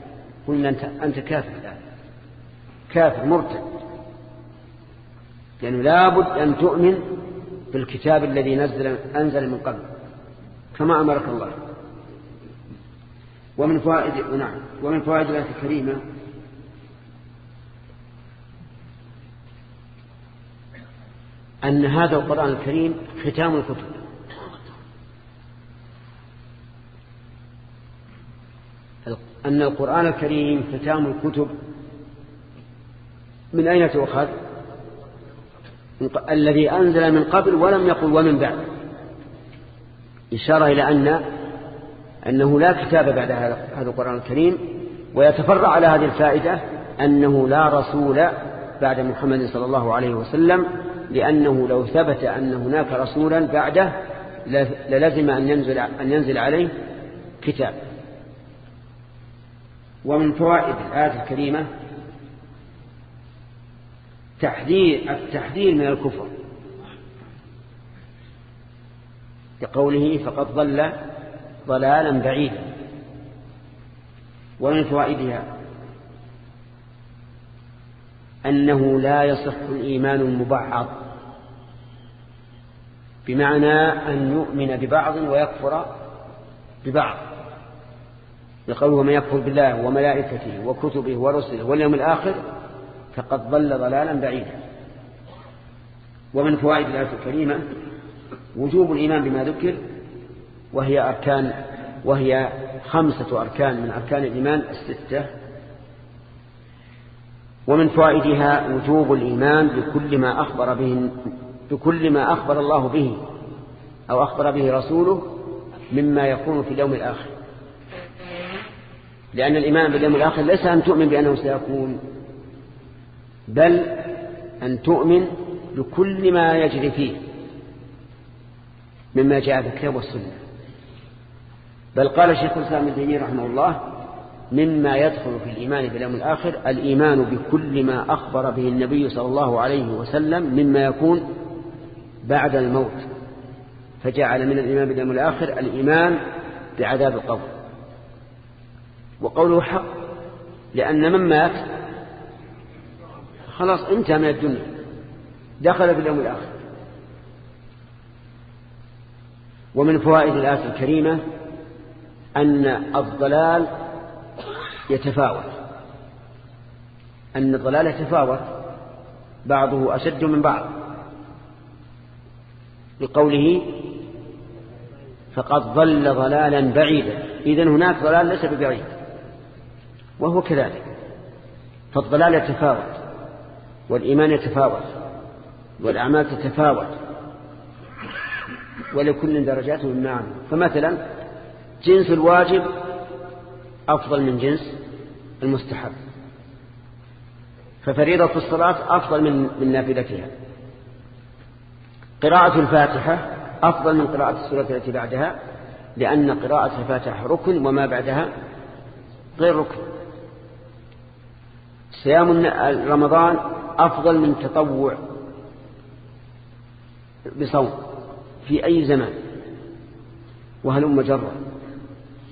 قلنا أنت, أنت كافر الآن. كافر مرتد. لأنه يعني لابد أن تؤمن بالكتاب الذي نزل أنزل من قبل. كما أمرك الله. ومن فوائد نعم. ومن فوائد الآية الكريمة. أن هذا القرآن الكريم ختام الكتب أن القرآن الكريم ختام الكتب. من أين تؤخذ؟ الذي أنزل من قبل ولم يقل ومن بعد. إشارة إلى أن أنه لا كتاب بعد هذا القرآن الكريم ويتفرع على هذه الفائدة أنه لا رسول بعد محمد صلى الله عليه وسلم لأنه لو ثبت أن هناك رسولا بعده للزم أن ينزل, أن ينزل عليه كتاب. ومن فوائد الآية الكريمة تحذير التحذير من الكفر. لقوله فقد ضل ضلالا بعيدا. ومن فوائدها أنه لا يصح الإيمان المبعض بمعنى أن يؤمن ببعض ويكفر ببعض. بقوله من يكفر بالله وملائكته وكتبه ورسله واليوم الآخر فقد ضل ضلالا بعيدا. ومن فوائد الآية الكريمة وجوب الإيمان بما ذكر وهي أركان وهي خمسة أركان من أركان الإيمان الستة. ومن فوائدها وجوب الإيمان بكل ما أخبر به بكل ما أخبر الله به أو أخبر به رسوله مما يكون في اليوم الآخر. لأن الإيمان باليوم الآخر ليس أن تؤمن بأنه سيكون بل أن تؤمن بكل ما يجري فيه مما جاء في الكتاب والسنة. بل قال الشيخ الإسلام تيمية رحمه الله مما يدخل في الإيمان باليوم الآخر الإيمان بكل ما أخبر به النبي صلى الله عليه وسلم مما يكون بعد الموت. فجعل من الإيمان باليوم الآخر الإيمان بعذاب القبر. وقوله حق لأن من مات خلاص انتهى من الدنيا دخل في اليوم الآخر. ومن فوائد الآية الكريمة أن الضلال يتفاوت. أن الضلال يتفاوت بعضه أشد من بعض. لقوله فقد ضل ضلالا بعيدا. إذن هناك ضلال ليس ببعيد. وهو كذلك. فالضلال يتفاوت والإيمان يتفاوت والأعمال تتفاوت ولكل درجات من معنى فمثلا جنس الواجب أفضل من جنس المستحب. ففريضة الصلاة أفضل من من نافلتها. قراءة الفاتحة أفضل من قراءة السورة التي بعدها لأن قراءة الفاتحة ركن وما بعدها غير ركن. صيام رمضان أفضل من تطوع بصوم في أي زمان وهل مجرد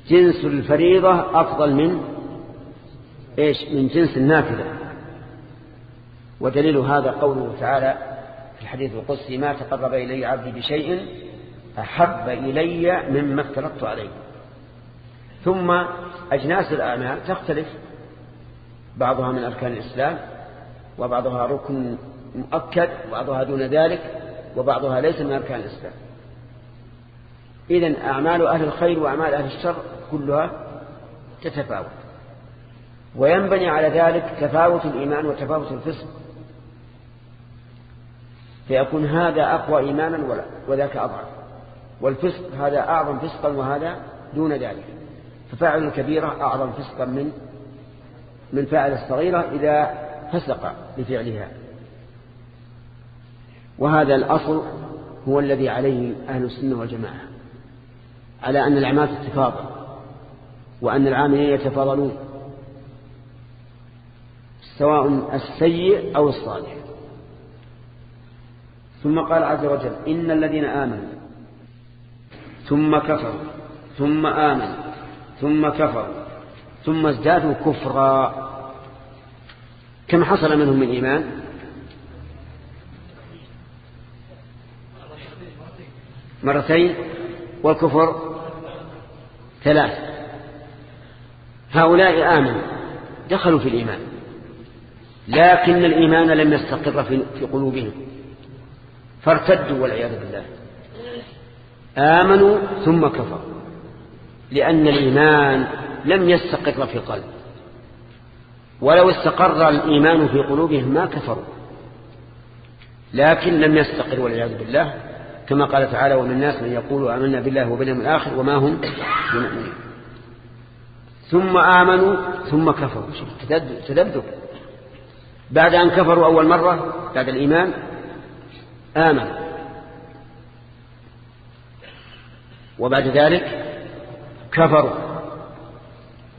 جنس الفريضة أفضل من إيش؟ من جنس النافلة. ودليل هذا قوله تعالى في الحديث القدسي ما تقرب إلي عبدي بشيء أحب إلي مما افترضت عليه. ثم أجناس الأعمال تختلف. بعضها من أركان الإسلام وبعضها ركن مؤكد وبعضها دون ذلك وبعضها ليس من أركان الإسلام. إذن أعمال أهل الخير وأعمال أهل الشر كلها تتفاوت. وينبني على ذلك تفاوت الإيمان وتفاوت الفسق. فيكون هذا أقوى إيمانا وذاك أضعف. والفسق هذا أعظم فسقا وهذا دون ذلك. ففاعل الكبيرة أعظم فسقا من من فاعل الصغيرة إذا فسق بفعلها. وهذا الأصل هو الذي عليه أهل السنة والجماعة على أن الأعمال تتفاضل وأن العاملين يتفاضلون سواء السيء أو الصالح. ثم قال عز وجل إن الذين آمنوا ثم كفروا ثم آمنوا ثم كفروا ثم ازدادوا كفرا. كم حصل منهم من إيمان؟ مرتين. والكفر ثلاث. هؤلاء آمنوا دخلوا في الإيمان لكن الإيمان لم يستقر في قلوبهم. فارتدوا والعياذ بالله. آمنوا ثم كفروا لأن الإيمان لم يستقر في القلب ولو استقر الإيمان في قلوبهم ما كفروا. لكن لم يستقر والعياذ بالله. كما قال تعالى ومن الناس من يقول آمنا بالله وباليوم الآخر وما هم بمؤمنين. ثم آمنوا ثم كفروا. تذبذب بعد أن كفروا أول مرة بعد الإيمان آمنوا وبعد ذلك كفروا.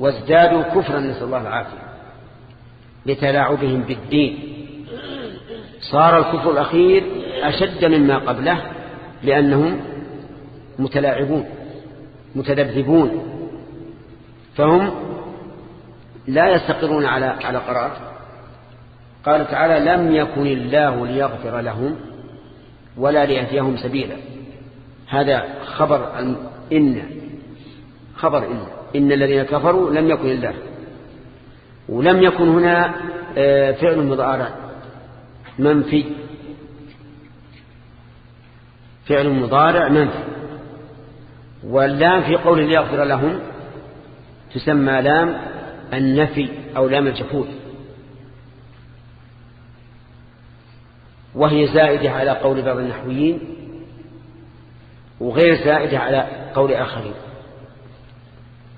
وازدادوا كفرا نسأل الله العافية لتلاعبهم بالدين. صار الكفر الأخير أشد مما قبله لأنهم متلاعبون متذبذبون. فهم لا يستقرون على على قرار. قال تعالى لم يكن الله ليغفر لهم ولا ليهديهم سبيلا. هذا خبر إن خبر إن. إن الذين كفروا لم يكن الله ولم يكن هنا آه، فعل مضارع. منفي. فعل مضارع منفي. واللام في قول ليغفر لهم تسمى لام النفي أو لام الجحود. وهي زائدة على قول بعض النحويين وغير زائدة على قول آخرين.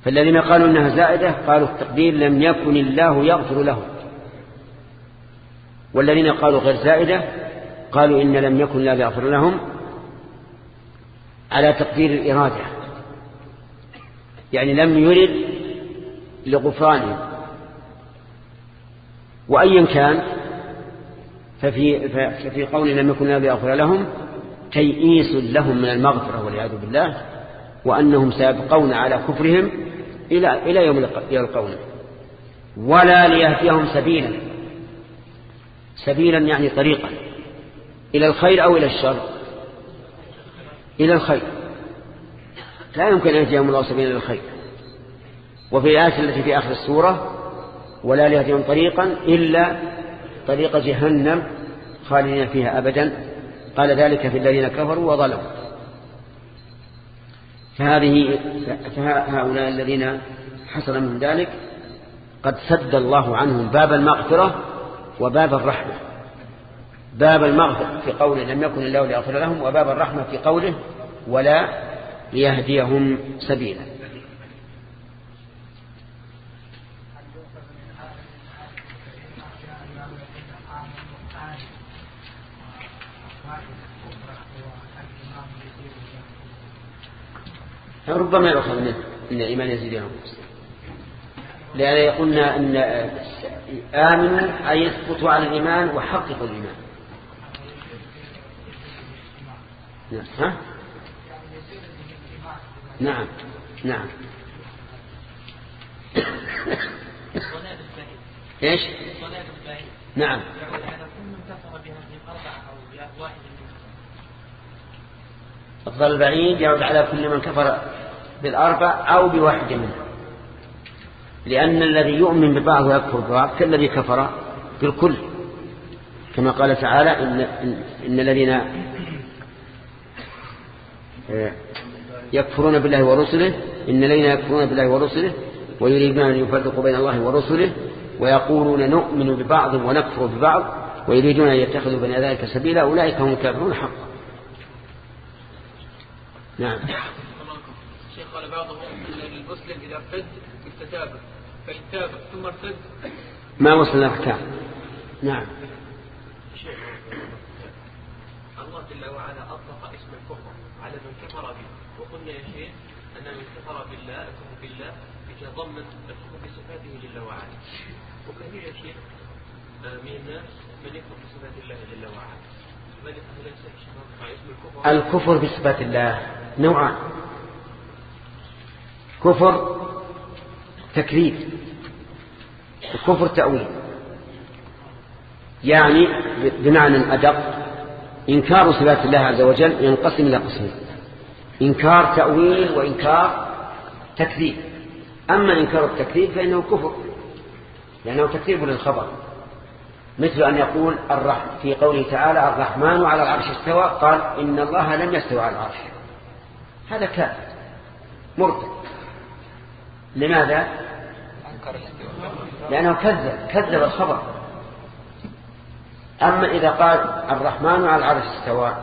فالذين قالوا إنها زائدة قالوا التقدير لم يكن الله يغفر لهم. والذين قالوا غير زائدة قالوا إن لم يكن الله يغفر لهم على تقدير الإرادة. يعني لم يرد لغفرانهم وأيا كان ففي, ففي قول لم يكن الله يغفر لهم تيئيس لهم من المغفرة والعياذ بالله وأنهم سيبقون على كفرهم إلى, إلى يوم يلقونه. ولا ليهديهم سبيلا. سبيلا يعني طريقا. إلى الخير أو إلى الشر. إلى الخير. لا يمكن أن يهديهم الله سبيلا إلى الخير. وفي الآية التي في آخر السورة ولا ليهديهم طريقا إلا طريق جهنم خالدين فيها أبدا. قال ذلك في الذين كفروا وظلموا. فهذه فهؤلاء الذين حصل من ذلك قد سد الله عنهم باب المغفرة وباب الرحمة. باب المغفرة في قوله لم يكن الله ليغفر لهم وباب الرحمة في قوله ولا ليهديهم سبيلا. ربما يؤخذ منه. إن الايمان يزيد ينقص لأن قلنا أن آمنوا أي يثبتوا على الإيمان وحققوا الإيمان. نعم. ها؟ نعم. نعم. إيش؟ نعم. كل من كفر بهذه الأربعة أو واحد الضلال البعيد يعود على كل من كفر بالأربع أو بواحد منها لأن الذي يؤمن ببعض ويكفر ببعض كالذي كفر بالكل. كما قال تعالى إن, إن, إن الذين آه، يكفرون بالله ورسله إن الذين يكفرون بالله ورسله ويريدون أن يفرقوا بين الله ورسله ويقولون نؤمن ببعض ونكفر ببعض ويريدون أن يتخذوا بين ذلك سبيلا أولئك هم الكافرون حقا. نعم. الشيخ قال بعضهم أن المسلم إذا ارتد استتاب فإن تاب ثم ارتد. ما وصل الأحكام نعم. الله جل وعلا أطلق اسم الكفر على من كفر به. وقلنا يا شيخ أن من كفر بالله الكفر بالله يتضمن الكفر بصفاته جل وعلا. وكثير يا شيخ آه، من الناس من يكفر بصفات الله جل وعلا. الكفر بصفات الله نوعان. كفر تكذيب وكفر تأويل. يعني بمعنى أدق إنكار صفات الله عز وجل ينقسم إلى قسمين. إنكار تأويل وإنكار تكذيب. أما إنكار التكذيب فإنه كفر لأنه تكذيب للخبر. مثل أن يقول الرحم في قوله تعالى الرحمن على العرش استوى قال إن الله لم يستوى على العرش. هذا كافر مرتد. لماذا؟ لأنه كذب. كذب الخبر. أما إذا قال الرحمن على العرش استوى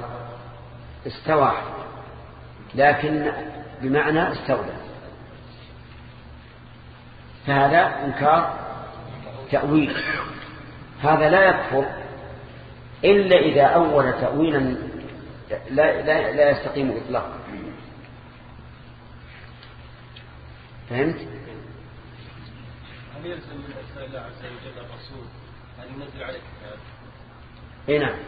استوى لكن بمعنى استولى. فهذا إنكار تأويل. هذا لا يكفر إلا إذا أول تأويلا لا, لا, لا يستقيم إطلاقا فهمت؟ هل يلزم من أسماء الله عز وجل الرسول أن ينزل عليه كتاب؟ اي نعم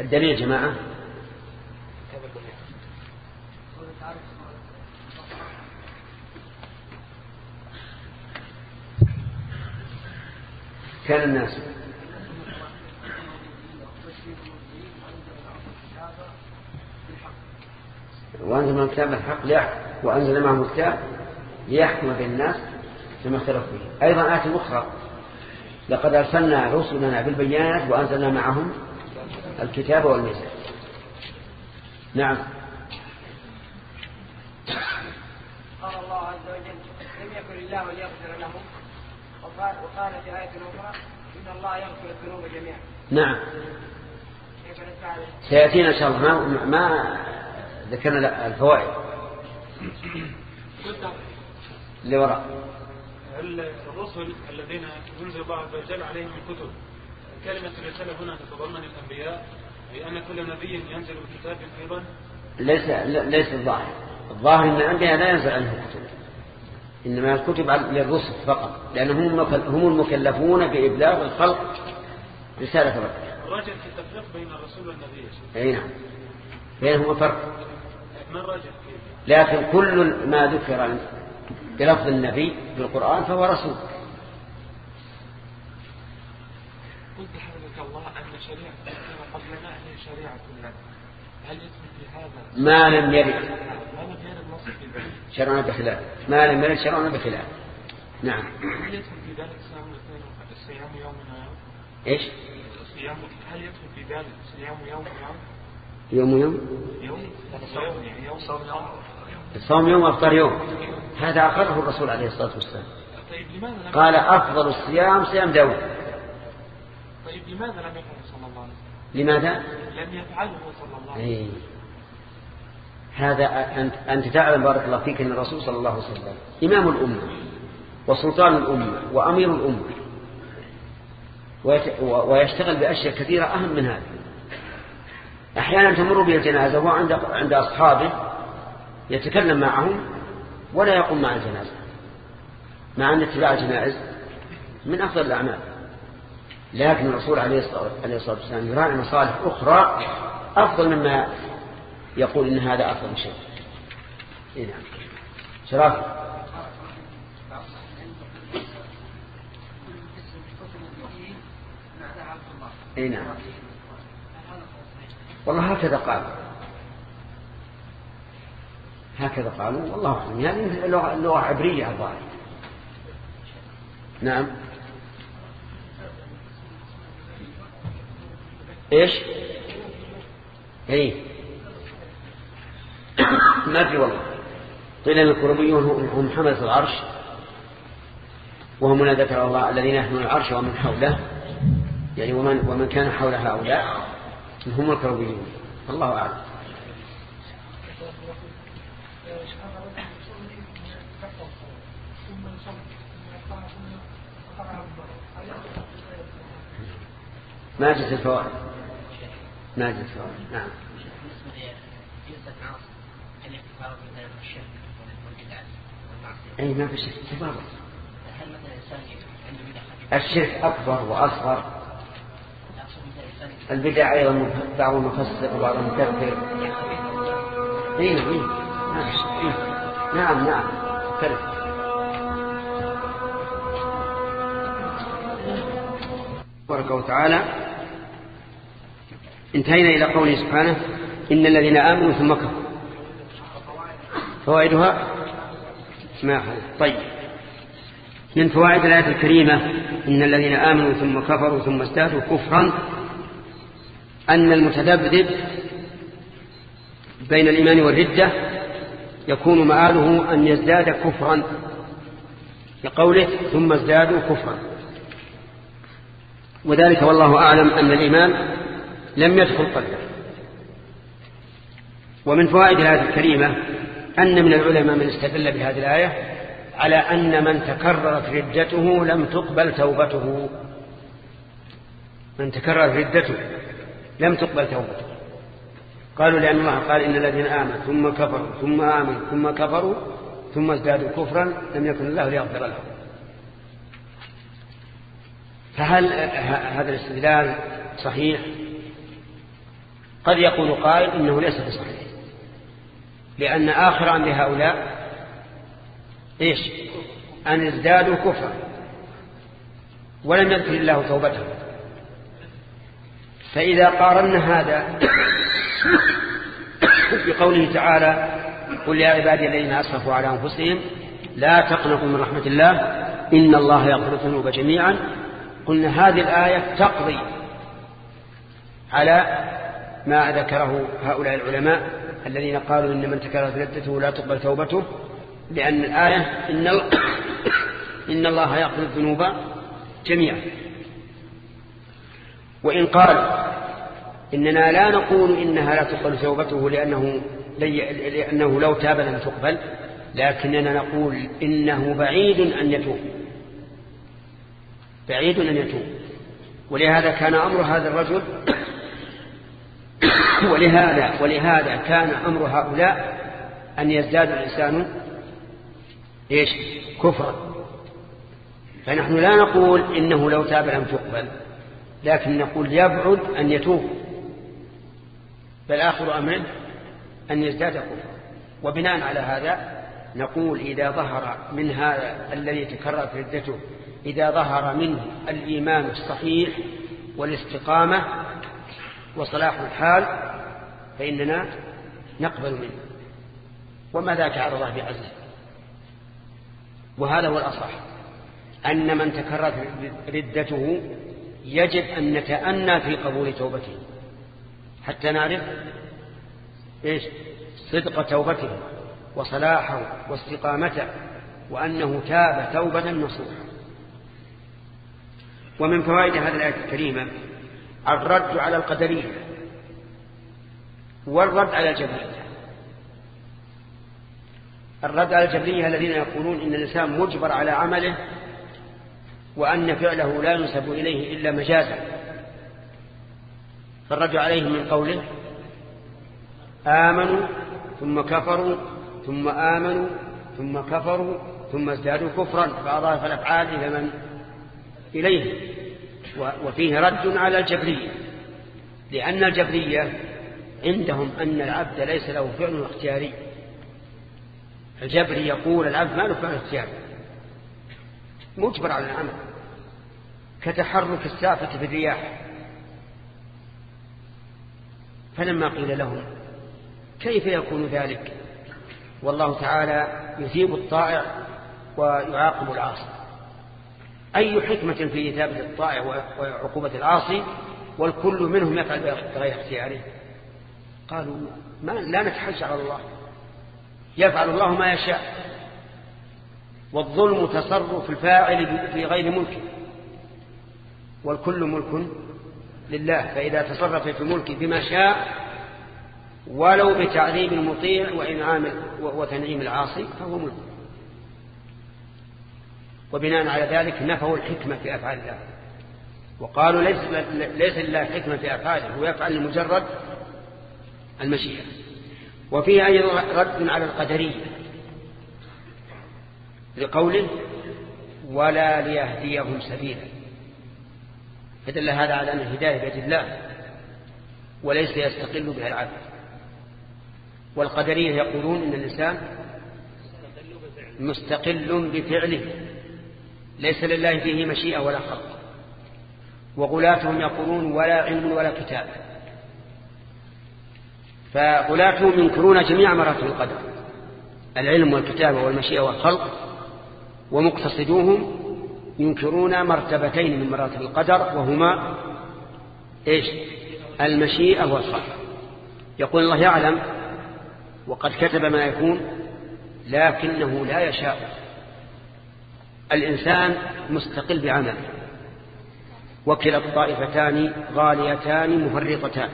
الدليل يا جماعة كان الناس. وأنزل من الكتاب الحق ليحكم. وأنزل معهم الكتاب ليحكم بين الناس فيما اختلفوا فيه. أيضا آية أخرى. لقد أرسلنا رسلنا بالبينات وأنزلنا معهم الكتاب والميزان. نعم. قال الله عز وجل لم يكن الله ليغفر لهم وقال وقال في آية أخرى إن الله يغفر الذنوب جميعا. نعم. كيف نفعل؟ سيأتينا إن شاء الله. ما, ما ذكرنا الفوائد. اللي وراء. الرسل الذين ينزل الله عز وجل عليهم الكتب كلمة الرسالة هنا تتضمن الأنبياء أي أن كل نبي ينزل بكتاب أيضا؟ ليس ليس الظاهر. الظاهر إن الأنبياء لا ينزل عنهم كتب. إنما الكتب للرسل فقط لأنهم هم المكلفون بإبلاغ الخلق رسالة ربهم الراجع في التفريق بين الرسول والنبي. أي نعم. بينهما فرق. الراجع فيه؟ لكن كل ما ذكر بلفظ النبي في القرآن فهو رسول. قلت حفظك الله أن شريعة قبلنا هي شريعة لنا. هل يدخل في هذا ما لم يرد. شرعنا بخلاف. ما لم يرد شرعنا بخلاف. نعم. هل يدخل في ذلك صيام يوم ويوم إيش؟ الصيام هل يدخل في ذلك صيام يوم ويوم يوم يوم يوم صوم يعني يوم صوم يوم الصوم يوم يوم. هذا اقره الرسول عليه الصلاة والسلام. طيب لماذا لم قال أفضل الصيام صيام داود طيب لماذا لم يفعل صلى الله عليه وسلم؟ لماذا؟ لم يفعله صلى الله عليه وسلم. أي. هذا أنت, أنت تعلم بارك الله فيك أن الرسول صلى الله عليه وسلم إمام الأمة وسلطان الأمة وأمير الأمة ويشتغل بأشياء كثيرة أهم من هذا. أحيانا تمر به الجنازة وهو عند عند أصحابه يتكلم معهم ولا يقوم مع الجنازة مع أن اتباع الجنائز من أفضل الأعمال. لكن الرسول عليه الصلاة والسلام يراعي مصالح أخرى أفضل مما يقول إن هذا أفضل شيء. إيه نعم. شرافي اي نعم. والله هكذا قالوا. هكذا قالوا. والله أعلم. يعني اللغة, اللغة عبرية الظاهر. نعم. إيش؟ اي ما ادري والله قيل إن الكربيون هم حملة العرش وهم من ذكر الله الذين يحملون العرش ومن حوله يعني ومن ومن كان حول هؤلاء هم الكربيون الله أعلم. ما جت الفوائد. ما جت الفوائد نعم. أي ما في شرك تفاضل الشرك أكبر وأصغر. البدع أيضا بعض مفسر وبعض مكفر. اي نعم نعم نعم. كذب تبارك وتعالى. انتهينا إلى قوله سبحانه إن الذين آمنوا ثم كفروا. فوائدها ما طيب. من فوائد الآية الكريمة إن الذين آمنوا ثم كفروا ثم ازدادوا كفرا أن المتذبذب بين الإيمان والردة يكون مآله أن يزداد كفرا لقوله ثم ازدادوا كفرا. وذلك والله أعلم أن الإيمان لم يدخل قلبه. ومن فوائد الآية الكريمة أن من العلماء من استدل بهذه الآية على أن من تكررت ردته لم تقبل توبته. من تكررت ردته لم تقبل توبته. قالوا لأن الله قال إن الذين آمنوا ثم كفروا ثم آمنوا ثم كفروا ثم ازدادوا كفرا لم يكن الله ليغفر لهم. فهل هذا الاستدلال صحيح؟ قد يقول قائل إنه ليس بصحيح. لأن آخر أمر هؤلاء إيش؟ أن ازدادوا كفرا. ولم يذكر الله توبتهم. فإذا قارنا هذا بقوله تعالى قل يا عبادي الذين أسرفوا على أنفسهم لا تقنطوا من رحمة الله إن الله يغفر الذنوب جميعا. قلنا هذه الآية تقضي على ما ذكره هؤلاء العلماء الذين قالوا إن من تكررت ردته لا تقبل توبته لأن الآية إن, إن الله يغفر الذنوب جميعا. وإن قال إننا لا نقول إنها لا تقبل توبته لأنه, لأنه لو تاب لم تقبل لكننا نقول إنه بعيد أن يتوب. بعيد أن يتوب. ولهذا كان أمر هذا الرجل ولهذا ولهذا كان أمر هؤلاء أن يزداد الإنسان إيش؟ كفرا. فنحن لا نقول إنه لو تاب لم تقبل لكن نقول يبعد أن يتوب. بل آخر أمره أن يزداد كفرا. وبناء على هذا نقول إذا ظهر من هذا الذي تكررت ردته إذا ظهر منه الإيمان الصحيح والاستقامة وصلاح الحال فإننا نقبل منه. وما ذاك على الله بعزه وهذا هو الأصح. أن من تكررت ردته يجب أن نتأنى في قبول توبته. حتى نعرف إيش؟ صدق توبته وصلاحه واستقامته وأنه تاب توبة نصوحا ومن فوائد هذه الآية الكريمة الرد على القدرية والرد على الجبرية. الرد على الجبرية الذين يقولون إن الإنسان مجبر على عمله وأن فعله لا ينسب إليه إلا مجازا. فالرد عليهم من قوله آمنوا ثم كفروا ثم آمنوا ثم كفروا ثم ازدادوا كفرا فأضاف الأفعال إلى من؟ إليه وفيه رد على الجبرية لأن الجبرية عندهم أن العبد ليس له فعل اختياري. الجبري يقول العبد ما له فعل اختياري. مجبر على العمل. كتحرك السافة في الرياح فلما قيل لهم كيف يكون ذلك؟ والله تعالى يثيب الطائع ويعاقب العاصي. أي حكمة في إثابة الطائع وعقوبة العاصي والكل منهم يفعل بغير اختياره. قالوا ما لا نتحجر على الله. يفعل الله ما يشاء. والظلم تصرف الفاعل في غير ملكه والكل ملك لله. فإذا تصرف في ملكه بما شاء ولو بتعذيب المطيع وإنعام وتنعيم العاصي فهو ملك. وبناء على ذلك نفوا الحكمة في أفعال الله. وقالوا ليس ليس لله حكمة في أفعاله هو يفعل لمجرد المشيئة. وفيه أيضا رد على القدرية لقوله ولا ليهديهم سبيلا. فدل هذا على أن الهداية بيد الله وليس يستقل بها العبد. والقدرية يقولون إن الإنسان مستقل بفعله. ليس لله فيه مشيئة ولا خلق. وغلاتهم يقولون ولا علم ولا كتاب. فغلاتهم ينكرون جميع مراتب القدر. العلم والكتابة والمشيئة والخلق. ومقتصدوهم ينكرون مرتبتين من مراتب القدر وهما إيش؟ المشيئة والخلق. يقول الله يعلم وقد كتب ما يكون لكنه لا يشاء. الإنسان مستقل بعمله. وكلا الطائفتان غاليتان مفرطتان.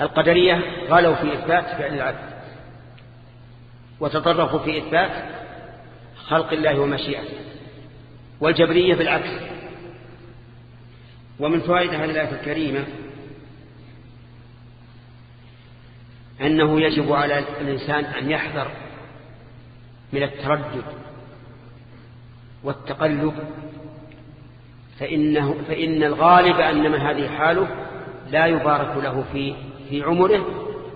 القدرية غالوا في إثبات فعل العبد وتطرقوا في إثبات خلق الله ومشيئته. والجبرية بالعكس. ومن فوائد هذه الآية الكريمة أنه يجب على الإنسان أن يحذر من التردد والتقلب فإنه فإن الغالب أن من هذه حاله لا يبارك له في في عمره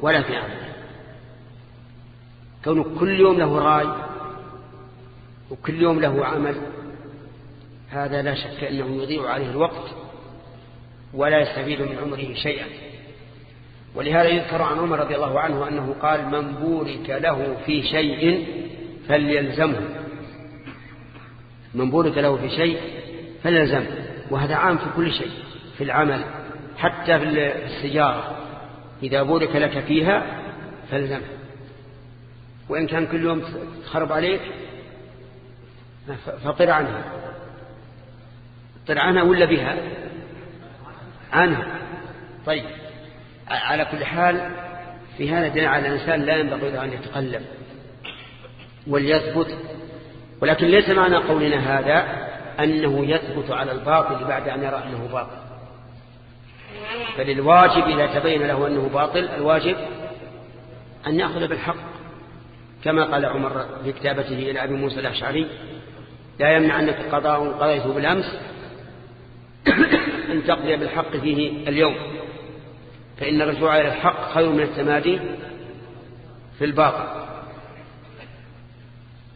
ولا في عمله. كونه كل يوم له رأي وكل يوم له عمل هذا لا شك أنه يضيع عليه الوقت ولا يستفيد من عمره شيئا. ولهذا يذكر عن عمر رضي الله عنه أنه قال من بورك له في شيء فليلزمه. من بورك له في شيء فليلزمه. وهذا عام في كل شيء في العمل حتى في السجارة إذا بورك لك فيها فلزمه. وإن كان كل يوم تخرب عليك فطر عنها. طر عنها ولا بها؟ عنها. طيب على كل حال في هذا دليل على الإنسان لا ينبغي له أن يتقلب. وليثبت. ولكن ليس معنى قولنا هذا أنه يثبت على الباطل بعد أن يرى أنه باطل. بل الواجب إذا تبين له أنه باطل الواجب أن يأخذ بالحق. كما قال عمر في كتابته إلى أبي موسى الأشعري لا يمنع أنك قضاء قضيته بالأمس أن تقضي بالحق فيه اليوم. فإن الرجوع إلى الحق خير من التمادي في الباطل.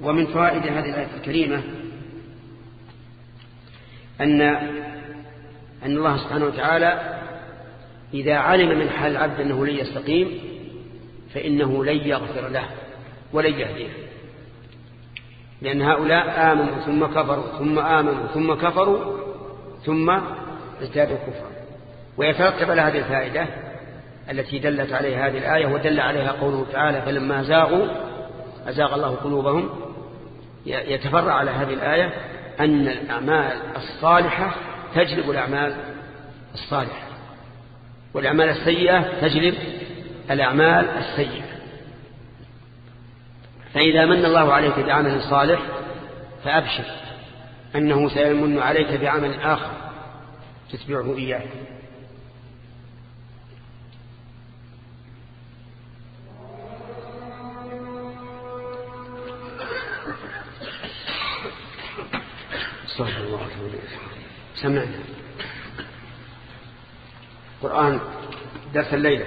ومن فوائد هذه الآية الكريمة أن أن الله سبحانه وتعالى إذا علم من حال العبد أنه لن يستقيم فإنه لن يغفر له ولن يهديه. لأن هؤلاء آمنوا ثم كفروا ثم آمنوا ثم كفروا ثم ازدادوا كفرا. ويترتب على هذه الفائدة التي دلت عليها هذه الآية ودل عليها قوله تعالى فلما زاغوا أزاغ الله قلوبهم يتفرع على هذه الآية أن الأعمال الصالحة تجلب الأعمال الصالحة والأعمال السيئة تجلب الأعمال السيئة. فإذا من الله عليك بعمل صالح فأبشر أنه سيمن عليك بعمل آخر تتبعه إياه. صلى الله وسلم. سمعنا. قرآن درس الليلة.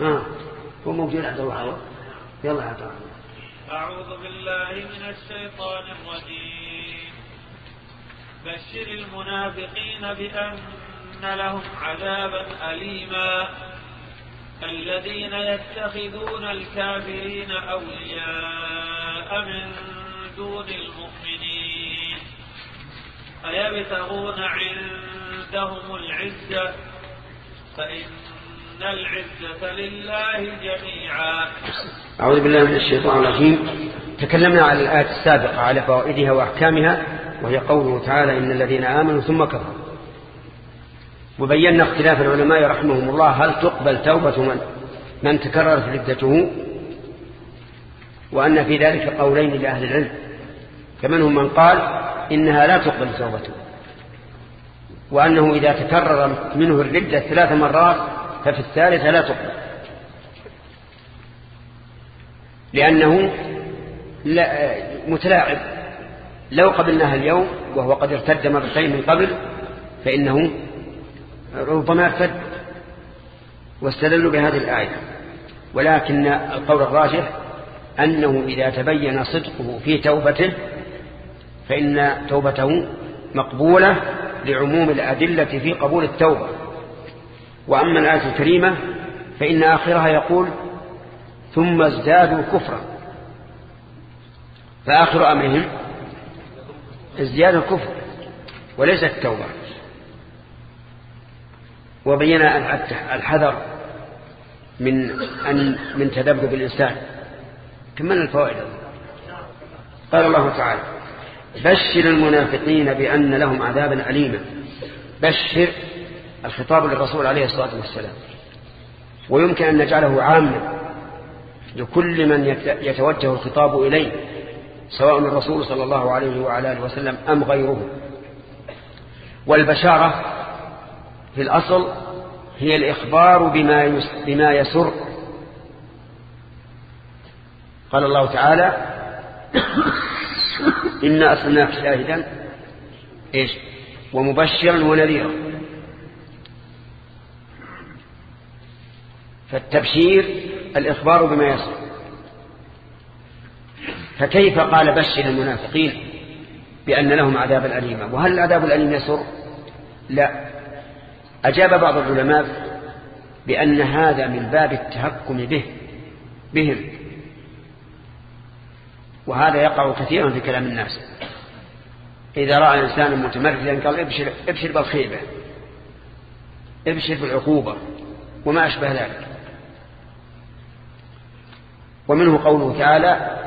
ها هو موجود عبد الله يلا عبد الله أعوذ بالله من الشيطان الرجيم. بشر المنافقين بأن لهم عذابا أليما. الذين يتخذون الكافرين أولياء من دون المؤمنين. أيبتغون عندهم العزة؟ فإن العزة لله جميعا. أعوذ بالله من الشيطان الرجيم. تكلمنا على الآية السابقة على فوائدها وأحكامها وهي قوله تعالى إن الذين آمنوا ثم كفروا. وبينا اختلاف العلماء رحمهم الله هل تقبل توبة من, من تكررت ردته وأن في ذلك قولين لأهل العلم. فمنهم من قال إنها لا تقبل توبته. وأنه إذا تكرر منه الردة ثلاث مرات ففي الثالثة لا تقبل. لأنه لا متلاعب. لو قبلناها اليوم وهو قد ارتد مرتين من قبل فإنه ربما ارتد واستدلوا بهذه الآية. ولكن القول الراجح أنه إذا تبين صدقه في توبته فإن توبته مقبولة لعموم الأدلة في قبول التوبة. وأما الآية الكريمة فإن آخرها يقول ثم ازدادوا كفرا فآخر أمرهم ازدياد الكفر وليس التوبة. وبين الحذر من أن من تذبذب الإنسان. كمان الفوائد. قال الله تعالى بشر المنافقين بأن لهم عذابا أليما. بشر الخطاب للرسول عليه الصلاة والسلام. ويمكن أن نجعله عاما لكل من يتوجه الخطاب إليه سواء الرسول صلى الله عليه وعلى آله وسلم أم غيره. والبشارة في الأصل هي الإخبار بما بما يسر. قال الله تعالى إنا أرسلناك شاهدا إيش؟ ومبشرا ونذيرا. فالتبشير الإخبار بما يسر. فكيف قال بشر المنافقين بأن لهم عذابا أليما؟ وهل العذاب الأليم يسر؟ لا. أجاب بعض العلماء بأن هذا من باب التهكم به بهم. وهذا يقع كثيرا في كلام الناس. إذا رأى إنسانا متمردا قال ابشر, ابشر بالخيبة ابشر بالعقوبة وما أشبه ذلك. ومنه قوله تعالى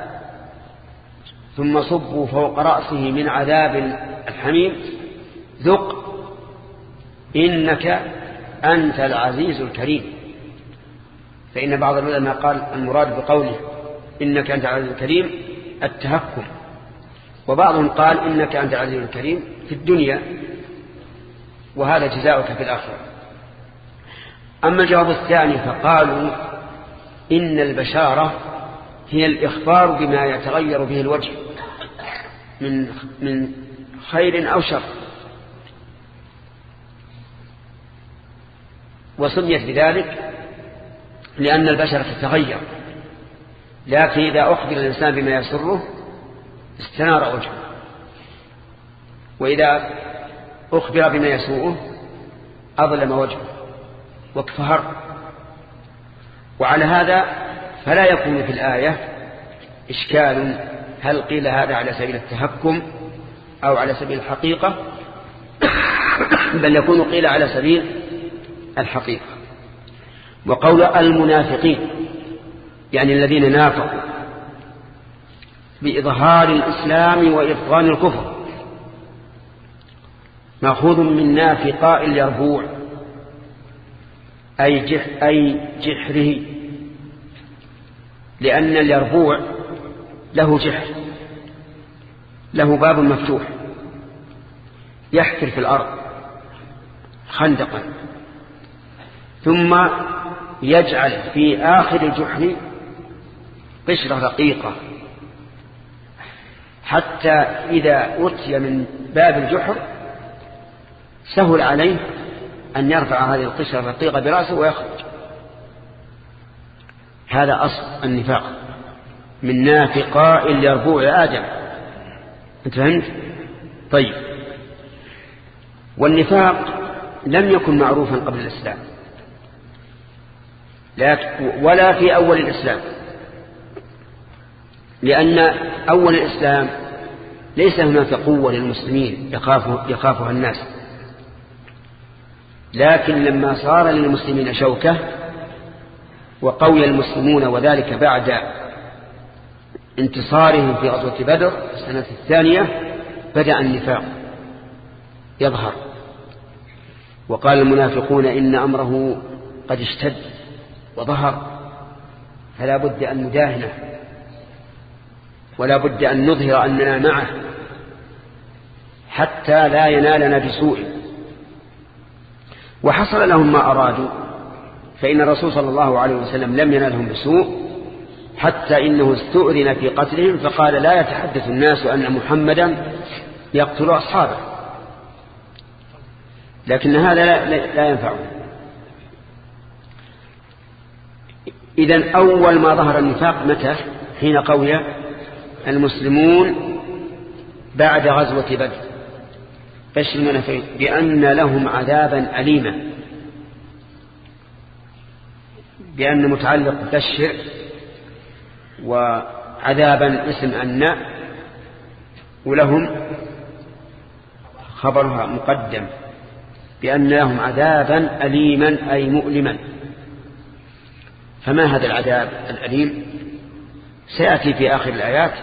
ثم صبوا فوق رأسه من عذاب الحميم ذق إنك أنت العزيز الكريم. فإن بعض العلماء قال المراد بقوله إنك أنت العزيز الكريم التهكم. وبعضهم قال إنك أنت العزيز الكريم في الدنيا وهذا جزاؤك في الآخرة. أما الجواب الثاني فقالوا إن البشارة هي الإخبار بما يتغير به الوجه من من خير أو شر. وسميت بذلك لأن البشر تتغير. لكن إذا أخبر الإنسان بما يسره استنار وجهه وإذا أخبر بما يسوءه أظلم وجهه واكفهر. وعلى هذا فلا يكون في الآية إشكال هل قيل هذا على سبيل التهكم أو على سبيل الحقيقة بل يكون قيل على سبيل الحقيقة. وقول المنافقين يعني الذين نافقوا بإظهار الإسلام وإبطان الكفر مأخوذ من نافقاء اليربوع أي, جح أي جحره لأن اليربوع له جحر له باب مفتوح يحفر في الأرض خندقا. ثم يجعل في آخر الجحر قشرة رقيقة. حتى إذا أتي من باب الجحر سهل عليه أن يرفع هذه القشرة الرقيقة برأسه ويخرج. هذا أصل النفاق. من نافقاء لربوع آدم. أنت فهمت؟ طيب. والنفاق لم يكن معروفا قبل الإسلام. ولا في أول الإسلام. لأن أول الإسلام ليس هناك قوة للمسلمين يخاف يخافها الناس. لكن لما صار للمسلمين شوكة وقوي المسلمون وذلك بعد انتصارهم في غزوة بدر السنة الثانية بدأ النفاق يظهر. وقال المنافقون إن أمره قد اشتد. وظهر فلا بد أن نداهنه ولا بد أن نظهر أننا معه حتى لا ينالنا بسوء. وحصل لهم ما أرادوا فإن الرسول صلى الله عليه وسلم لم ينالهم بسوء حتى إنه استؤذن في قتلهم فقال لا يتحدث الناس أن محمدا يقتل أصحابه. لكن هذا لا ينفعه إذا أول ما ظهر النفاق متى؟ حين قوي المسلمون بعد غزوة بدر. بشر المنافقين؟ بأن لهم عذابا أليما. بأن متعلق بشر وعذابا اسم أن ولهم خبرها مقدم. بأن لهم عذابا أليما أي مؤلما. فما هذا العذاب الأليم؟ سيأتي في آخر الآيات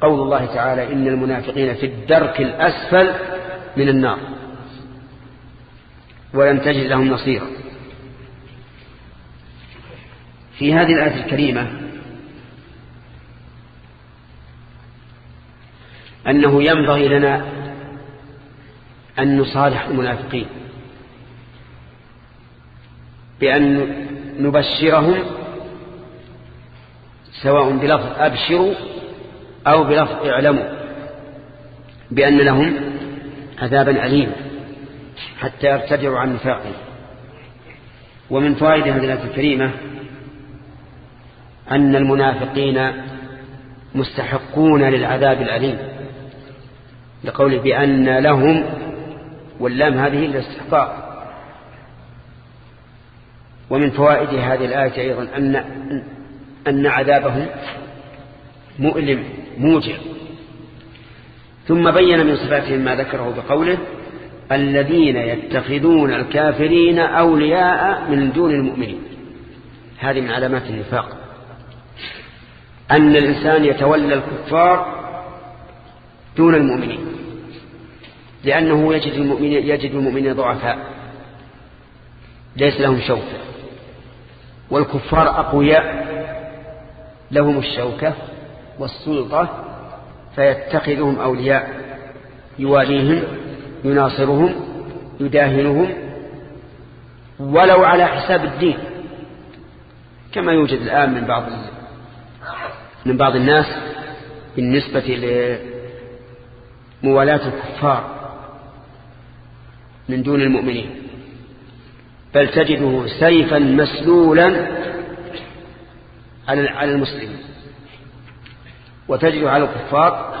قول الله تعالى إن المنافقين في الدرك الأسفل من النار. ولن تجد لهم نصيرا. في هذه الآية الكريمة أنه ينبغي لنا أن نصالح المنافقين بأن نبشرهم سواء بلفظ أبشروا أو بلفظ اعلموا بأن لهم عذابا أليما حتى يرتدعوا عن نفاقهم. ومن فوائد هذه الآية الكريمة أن المنافقين مستحقون للعذاب الأليم لقول بأن لهم واللام هذه الاستحقاق ومن فوائد هذه الآية أيضا أن, أن عذابهم مؤلم موجع. ثم بين من صفاتهم ما ذكره بقوله الذين يتخذون الكافرين أولياء من دون المؤمنين. هذه من علامات النفاق. أن الإنسان يتولى الكفار دون المؤمنين. لأنه يجد المؤمنين, يجد المؤمنين ضعفاء. ليس لهم شوكة. والكفار أقوياء لهم الشوكة والسلطة فيتخذهم أولياء يواليهم يناصرهم يداهنهم ولو على حساب الدين كما يوجد الآن من بعض من بعض الناس بالنسبة لموالاة الكفار من دون المؤمنين. بل تجده سيفا مسلولا على المسلمين وتجد على الكفار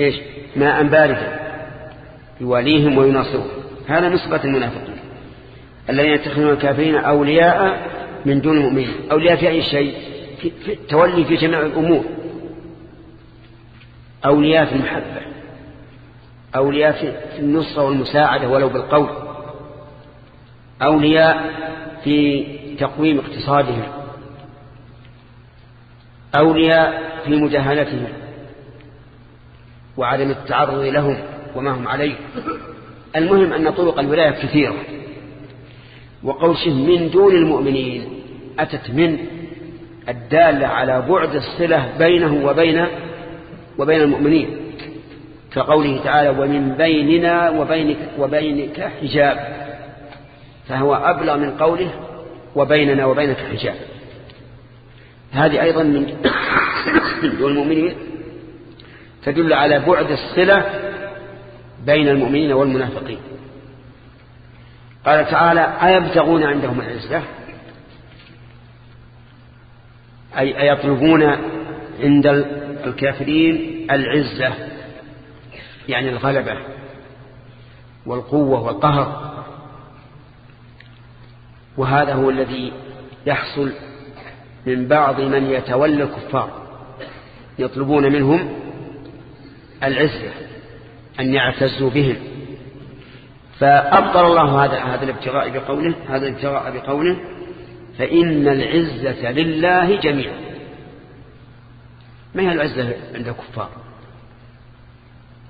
إيش؟ ماء باردا يواليهم ويناصرهم. هذا نسبة المنافقين الذين يتخذون الكافرين أولياء من دون المؤمنين. أولياء في أي شيء؟ في, في التولي في جميع الأمور. أولياء في المحبة. أولياء في النصرة والمساعدة ولو بالقول. أولياء في تقويم اقتصادهم أولياء في مجاهلتهم وعدم التعرض لهم وما هم عليه. المهم أن طرق الولاية كثيرة وقول شه من دون المؤمنين أتت من الدالة على بعد الصلة بينه وبين وبين المؤمنين كقوله تعالى ومن بيننا وبينك, وبينك حجاب فهو أبلغ من قوله وبيننا وبينك حجاب. هذه أيضا من المؤمنين تدل على بعد الصلة بين المؤمنين والمنافقين. قال تعالى أيبتغون عندهم العزة أي يطلبون عند الكافرين العزة يعني الغلبة والقوة والقهر. وهذا هو الذي يحصل من بعض من يتولى الكفار. يطلبون منهم العزة أن يعتزوا بهم. فأبطل الله هذا هذا الابتغاء بقوله هذا الابتغاء بقوله فإن العزة لله جميعا. ما هي العزة عند الكفار؟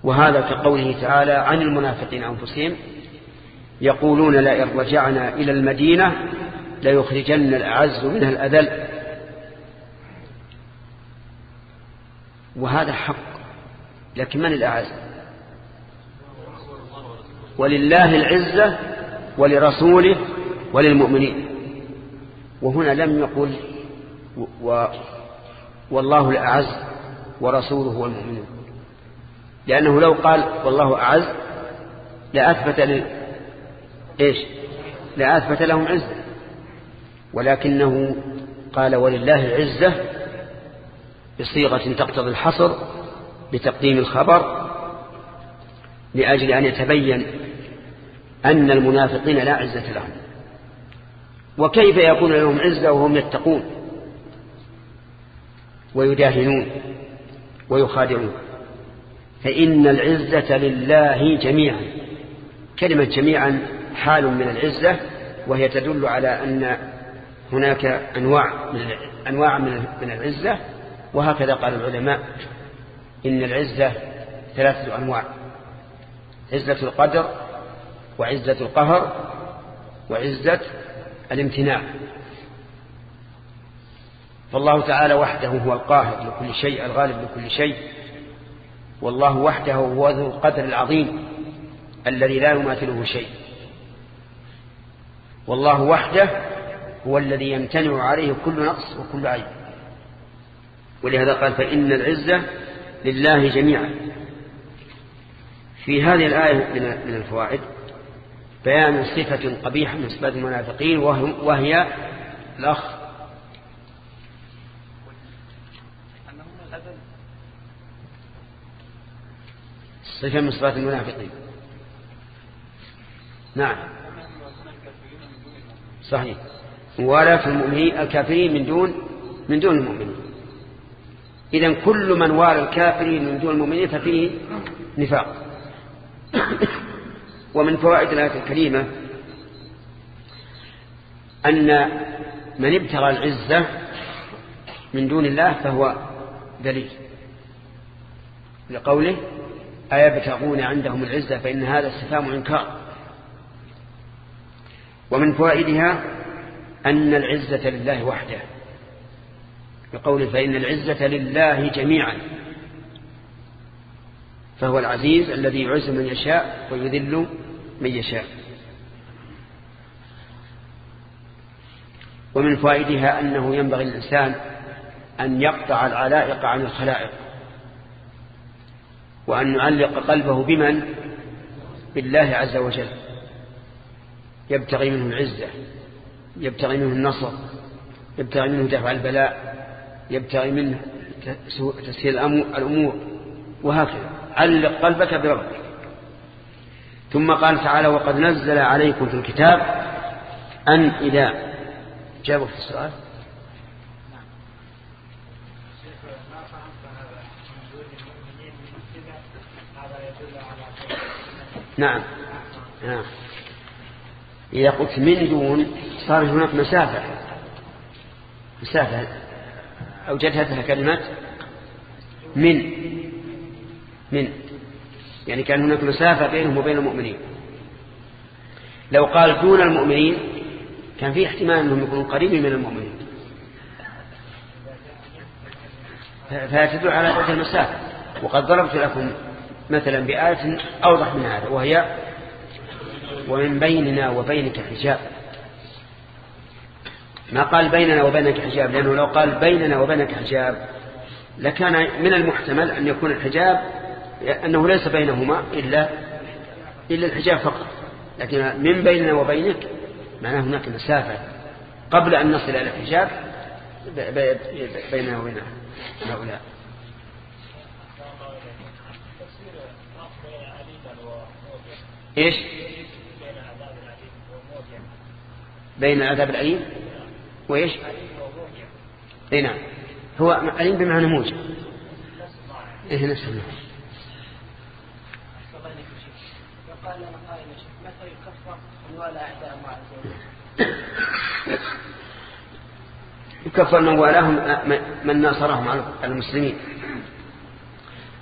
وهذا كقوله تعالى عن المنافقين أنفسهم يقولون لئن رجعنا إلى المدينة ليخرجن الأعز منها الأذل. وهذا حق لكن من الأعز؟ ولله العزة ولرسوله وللمؤمنين. وهنا لم يقل و والله الأعز ورسوله والمؤمنون لأنه لو قال والله أعز لأثبت إيش؟ لأثبت لهم عزة. ولكنه قال ولله العزة بصيغة تقتضي الحصر بتقديم الخبر لأجل أن يتبين أن المنافقين لا عزة لهم. وكيف يكون لهم عزة وهم يتقون؟ ويداهنون ويخادعون. فإن العزة لله جميعا كلمة جميعا حال من العزة وهي تدل على أن هناك أنواع من أنواع من العزة وهكذا قال العلماء إن العزة ثلاثة أنواع عزة القدر وعزة القهر وعزة الامتناع. فالله تعالى وحده هو القاهر لكل شيء الغالب لكل شيء. والله وحده هو ذو القدر العظيم الذي لا يماثله شيء. والله وحده هو الذي يمتنع عليه كل نقص وكل عيب. ولهذا قال فإن العزة لله جميعا. في هذه الآية من الفوائد بيان صفة قبيحة من صفات المنافقين وهي الأخ. صفة من صفات المنافقين. نعم. صحيح. موالاة المؤمنين الكافرين من دون من دون المؤمنين. إذا كل من والى الكافرين من دون المؤمنين ففيه نفاق. ومن فوائد الآية الكريمة أن من ابتغى العزة من دون الله فهو دليل. لقوله أيبتغون عندهم العزة فإن هذا استفهام إنكار. ومن فوائدها أن العزة لله وحده. بقوله فإن العزة لله جميعا. فهو العزيز الذي يعز من يشاء ويذل من يشاء. ومن فائدها أنه ينبغي الإنسان أن يقطع العلائق عن الخلائق. وأن يعلق قلبه بمن؟ بالله عز وجل. يبتغي منه العزة يبتغي منه النصر يبتغي منه دفع البلاء يبتغي منه تسهيل الأمور وهكذا. علق قلبك بربك. ثم قال تعالى وقد نزل عليكم في الكتاب أن إذا جابوا في السؤال. نعم. نعم. إذا قلت من دون صار هناك مسافة. مسافة. أوجدتها كلمة من. من. يعني كان هناك مسافة بينهم وبين المؤمنين. لو قال دون المؤمنين كان في احتمال أنهم يكونوا قريبين من المؤمنين. فيتدل على ذات المسافة. وقد ضربت لكم مثلا بآية أوضح من هذا وهي ومن بيننا وبينك حجاب. ما قال بيننا وبينك حجاب لأنه لو قال بيننا وبينك حجاب لكان من المحتمل أن يكون الحجاب أنه ليس بينهما إلا إلا الحجاب فقط. لكن من بيننا وبينك معناه هناك مسافة قبل أن نصل إلى الحجاب بيننا وبين هؤلاء. إيش؟ بين العذاب الأليم وإيش؟ إي نعم. هو أليم بمعنى موجب إيه نفس المعنى وقال لنا قائل متى يكفر الله؟ يكفر من والاهم من ناصرهم على المسلمين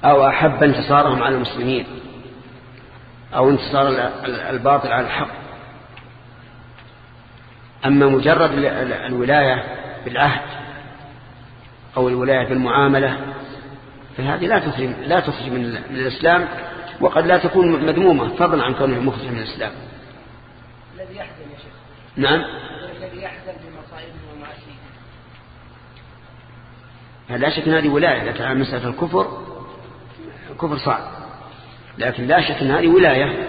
أو أحب انتصارهم على المسلمين أو انتصار الباطل على الحق. أما مجرد الولاية بالعهد أو الولاية بالمعاملة فهذه لا تخرج لا تخرج من من الإسلام وقد لا تكون مذمومة فضلا عن كونه مخرج من الإسلام. الذي يحزن يا شيخ. نعم؟ الذي يحزن بمصائبه ومعاصيه. لا شك أن هذه ولاية لكن على مسألة الكفر كفر صعب. لكن لا شك أن هذه ولاية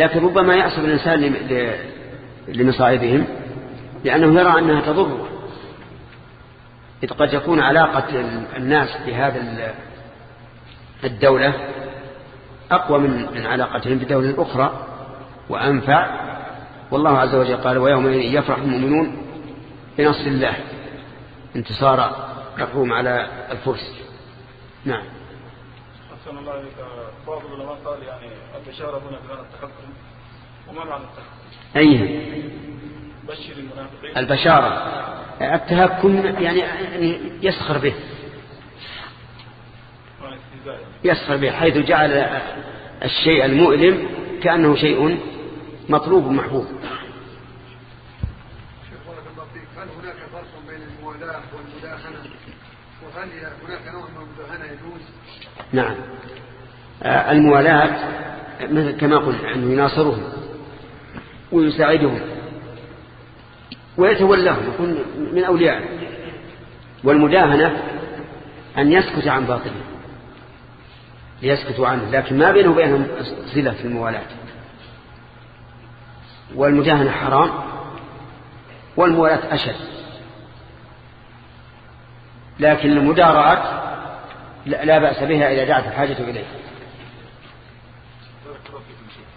لكن ربما يعصب الإنسان لمصائبهم لأنه يرى أنها تضره. إذ قد يكون علاقة الناس بهذا ال- الدولة أقوى من من علاقتهم بدولة أخرى وأنفع. والله عز وجل قال ويوم يفرح المؤمنون بنصر الله. انتصار الروم على الفرس. نعم. الله بعض العلماء قال يعني البشارة هنا بمعنى التحكم وما معنى التحكم؟ أي. بشر المنافقين. البشارة. التهكم يعني يعني يسخر به. يسخر به حيث جعل الشيء المؤلم كأنه شيء مطلوب محبوب شيخ بارك الله فيك هل هناك فرق بين الموالاة والمداهنة وهل هناك نوع من المداهنة يجوز؟ نعم. الموالاة مثل كما قلنا أنه يناصرهم ويساعدهم ويتولاهم يكون من أوليائه والمداهنة أن يسكت عن باطله ليسكتوا عنه لكن ما بينه وبينهم صلة في الموالاة. والمداهنة حرام والموالاة أشد. لكن المداراة لا لا بأس بها إذا دعت الحاجة إليه بارك الله فيكم شيخ.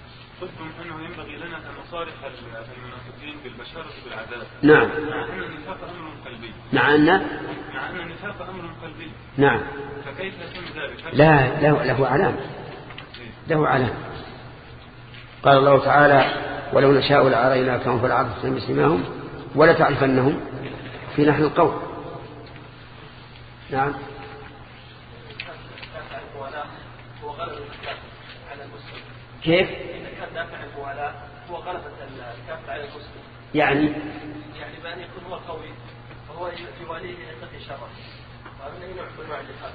قلتم أنه ينبغي لنا أن نصارح المنافقين بالبشارة بالعذاب نعم. مع أن النفاق أمر قلبي. مع أن؟ مع أن النفاق أمر قلبي. نعم. فكيف يكون ذلك؟ لا له, له علامة له علامة قال الله تعالى ولو نشاء لأريناكهم فلعرفتهم بسماهم ولا تعرفنهم في نحن القول. نعم. كيف؟ هو غلبة الكافر على المسلم. يعني؟ يعني بأن يكون هو قوي فهو يواليه يتقي شره ومن أي نوع من أنواع الجهاد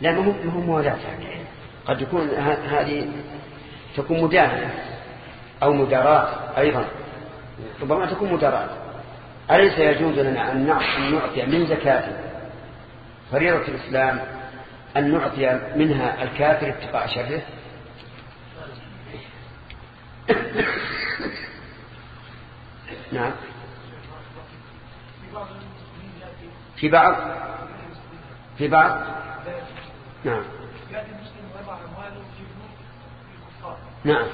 لا ما هو ما هو موالاة قد يكون هذه تكون مداهنة أو مداراة أيضا. ربما تكون مداراة. أليس يجوز لنا أن نعطي من زكاة فريضة الإسلام أن نعطي منها الكافر اتقاء شره؟ نعم. في بعض؟ في بعض؟ نعم. نعم؟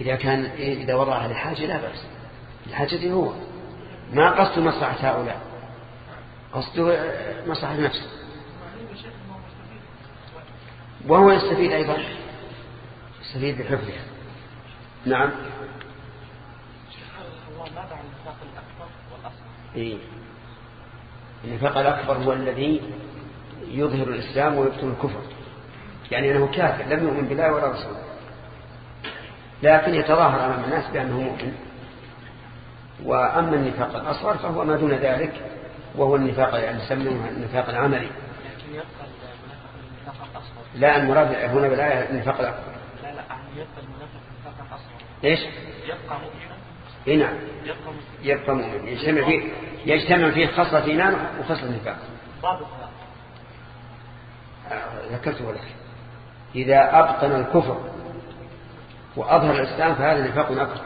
إذا كان إذا وضعها لحاجة لا بأس. لحاجته هو. ما قصد مصلحة هؤلاء. قصده مصلحة نفسه. وهو يستفيد أيضا؟ يستفيد بحفظها نعم؟ إيه. النفاق الأكبر هو الذي يظهر الإسلام ويبطن الكفر. يعني أنه كافر لم يؤمن بالله ولا رسوله. لكن يتظاهر أمام الناس بأنه مؤمن. وأما النفاق الأصغر فهو ما دون ذلك وهو النفاق يعني يسمونه النفاق العملي. لكن يبقى النفاق الأصغر لا المراد هنا بالآية النفاق الأكبر لا لا يبقى المنافق النفاق الأصغر ليش؟ يبقى مؤمنا إيه نعم. يبقى يبقى مؤمن. يجتمع فيه يجتمع فيه خصلة إيمان وخصلة نفاق. آه، ذكرته لك إذا أبطن الكفر وأظهر الإسلام فهذا نفاق أكبر.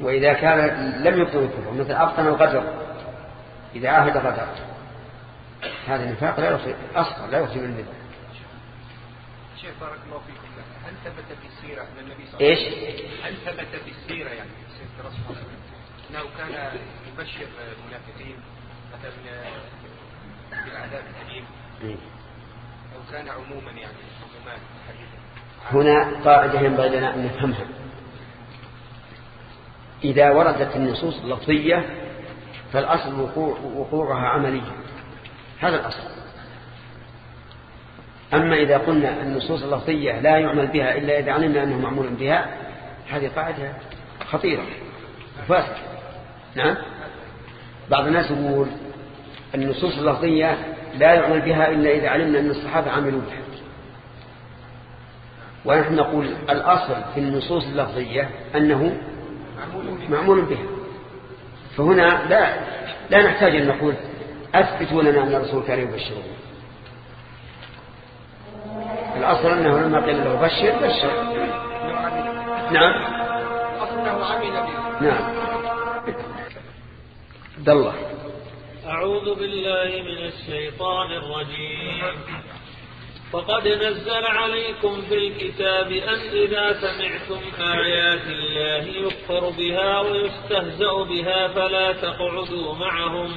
وإذا كان لم يبطن الكفر مثل أبطن الغدر. إذا عاهد غدر. هذا نفاق لا يصير أصغر لا يصير من البدع شيخ بارك الله فيكم هل ثبت في السيرة أن النبي صلى الله عليه وسلم؟ إيش؟ هل ثبت في السيرة يعني سيرة الرسول صلى الله عليه وسلم أنه كان يبشر المنافقين مثلا بالعذاب الأليم أو كان عموما يعني حديثا؟ هنا قاعدة ينبغي لنا أن نفهمها. إذا وردت النصوص اللفظية فالأصل وقوع وقوعها عملي هذا الأصل. أما إذا قلنا النصوص اللفظية لا يعمل بها إلا إذا علمنا أنه معمول بها هذه قاعدة خطيرة فاسدة نعم؟ بعض الناس يقول النصوص اللفظية لا يعمل بها إلا إذا علمنا أن الصحابة عملوا بها. ونحن نقول الأصل في النصوص اللفظية أنه معمول بها. فهنا لا لا نحتاج أن نقول أثبتوا لنا أن الرسول كان يبشرون الأصل أنه لما قيل له بشر بشر. نعم. نعم. عبد الله. أعوذ بالله من الشيطان الرجيم. فقد نزل عليكم في الكتاب أن إذا سمعتم آيات الله يكفر بها ويستهزأ بها فلا تقعدوا معهم.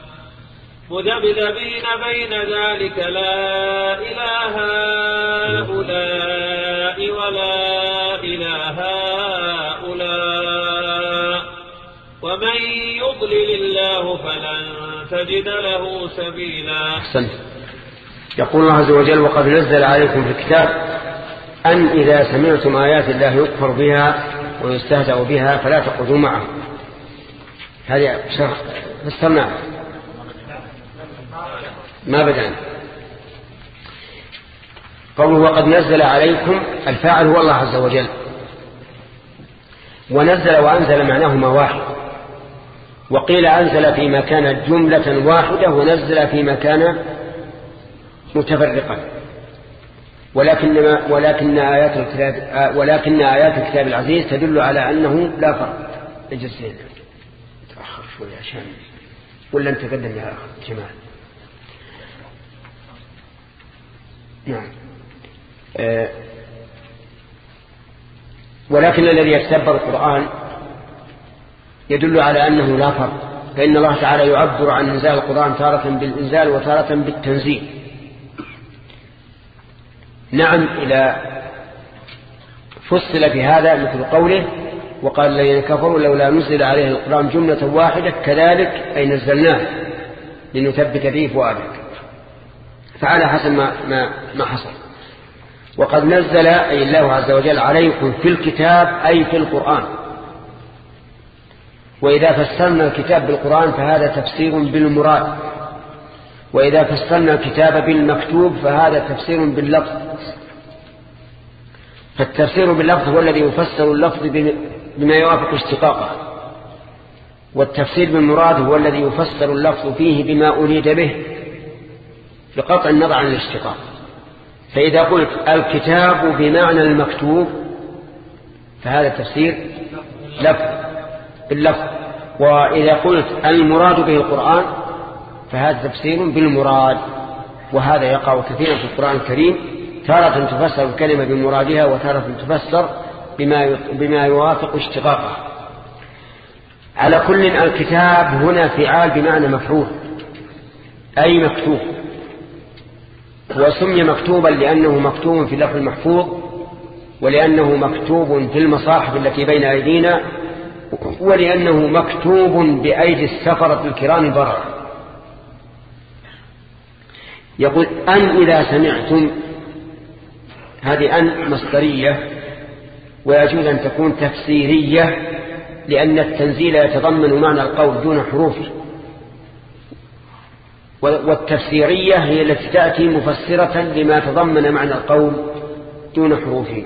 مذبذبين بين ذلك لا إله هؤلاء ولا إله هؤلاء. ومن يضلل الله فلن تجد له سبيلا. أحسنت. يقول الله عز وجل وقد نزل عليكم في الكتاب أن إذا سمعتم آيات الله يكفر بها ويستهزأ بها فلا تقعدوا معه. هذه شرح فسرناه ما بدأنا. قوله وقد نزل عليكم الفاعل هو الله عز وجل. ونزل وأنزل معناهما واحد. وقيل أنزل فيما كان جملة واحدة ونزل فيما كان متفرقا ولكن ولكن آيات الكتاب ولكن آيات الكتاب العزيز تدل على أنه لا فرق. اجلس هنا. تأخر شوي عشان ولا نتقدم يا أخ جمال نعم. آه ولكن الذي يتدبر القرآن يدل على أنه لا فرق فإن الله تعالى يعبر عن إنزال القرآن تارة بالإنزال وتارة بالتنزيل. نعم إلى فصل في هذا مثل قوله وقال الذين كفروا لولا نزل عليه القرآن جملة واحدة كذلك أي نزلناه لنثبت به فؤادك. فعلى حسب ما, ما, ما حصل. وقد نزل أي الله عز وجل عليكم في الكتاب أي في القرآن. وإذا فسرنا الكتاب بالقرآن فهذا تفسير بالمراد. وإذا فسرنا الكتاب بالمكتوب فهذا تفسير باللفظ. فالتفسير باللفظ هو الذي يفسر اللفظ بما يوافق اشتقاقه. والتفسير بالمراد هو الذي يفسر اللفظ فيه بما أريد به. بقطع النظر عن الاشتقاق. فإذا قلت الكتاب بمعنى المكتوب فهذا تفسير لفظ باللفظ. وإذا قلت المراد به القرآن فهذا تفسير بالمراد. وهذا يقع كثيرا في القرآن الكريم. تارة تفسر الكلمة بمرادها وتارة تفسر بما بما يوافق اشتقاقها. على كل الكتاب هنا فعال بمعنى مفعول أي مكتوب. وسمي مكتوبا لأنه مكتوب في اللفظ المحفوظ ولأنه مكتوب في المصاحف التي بين أيدينا ولأنه مكتوب بأيدي السفرة الكرام البررة يقول أن إذا سمعتم هذه أن مصدرية ويجوز أن تكون تفسيرية لأن التنزيل يتضمن معنى القول دون حروفه. والتفسيرية هي التي تأتي مفسرة لما تضمن معنى القول دون حروفه.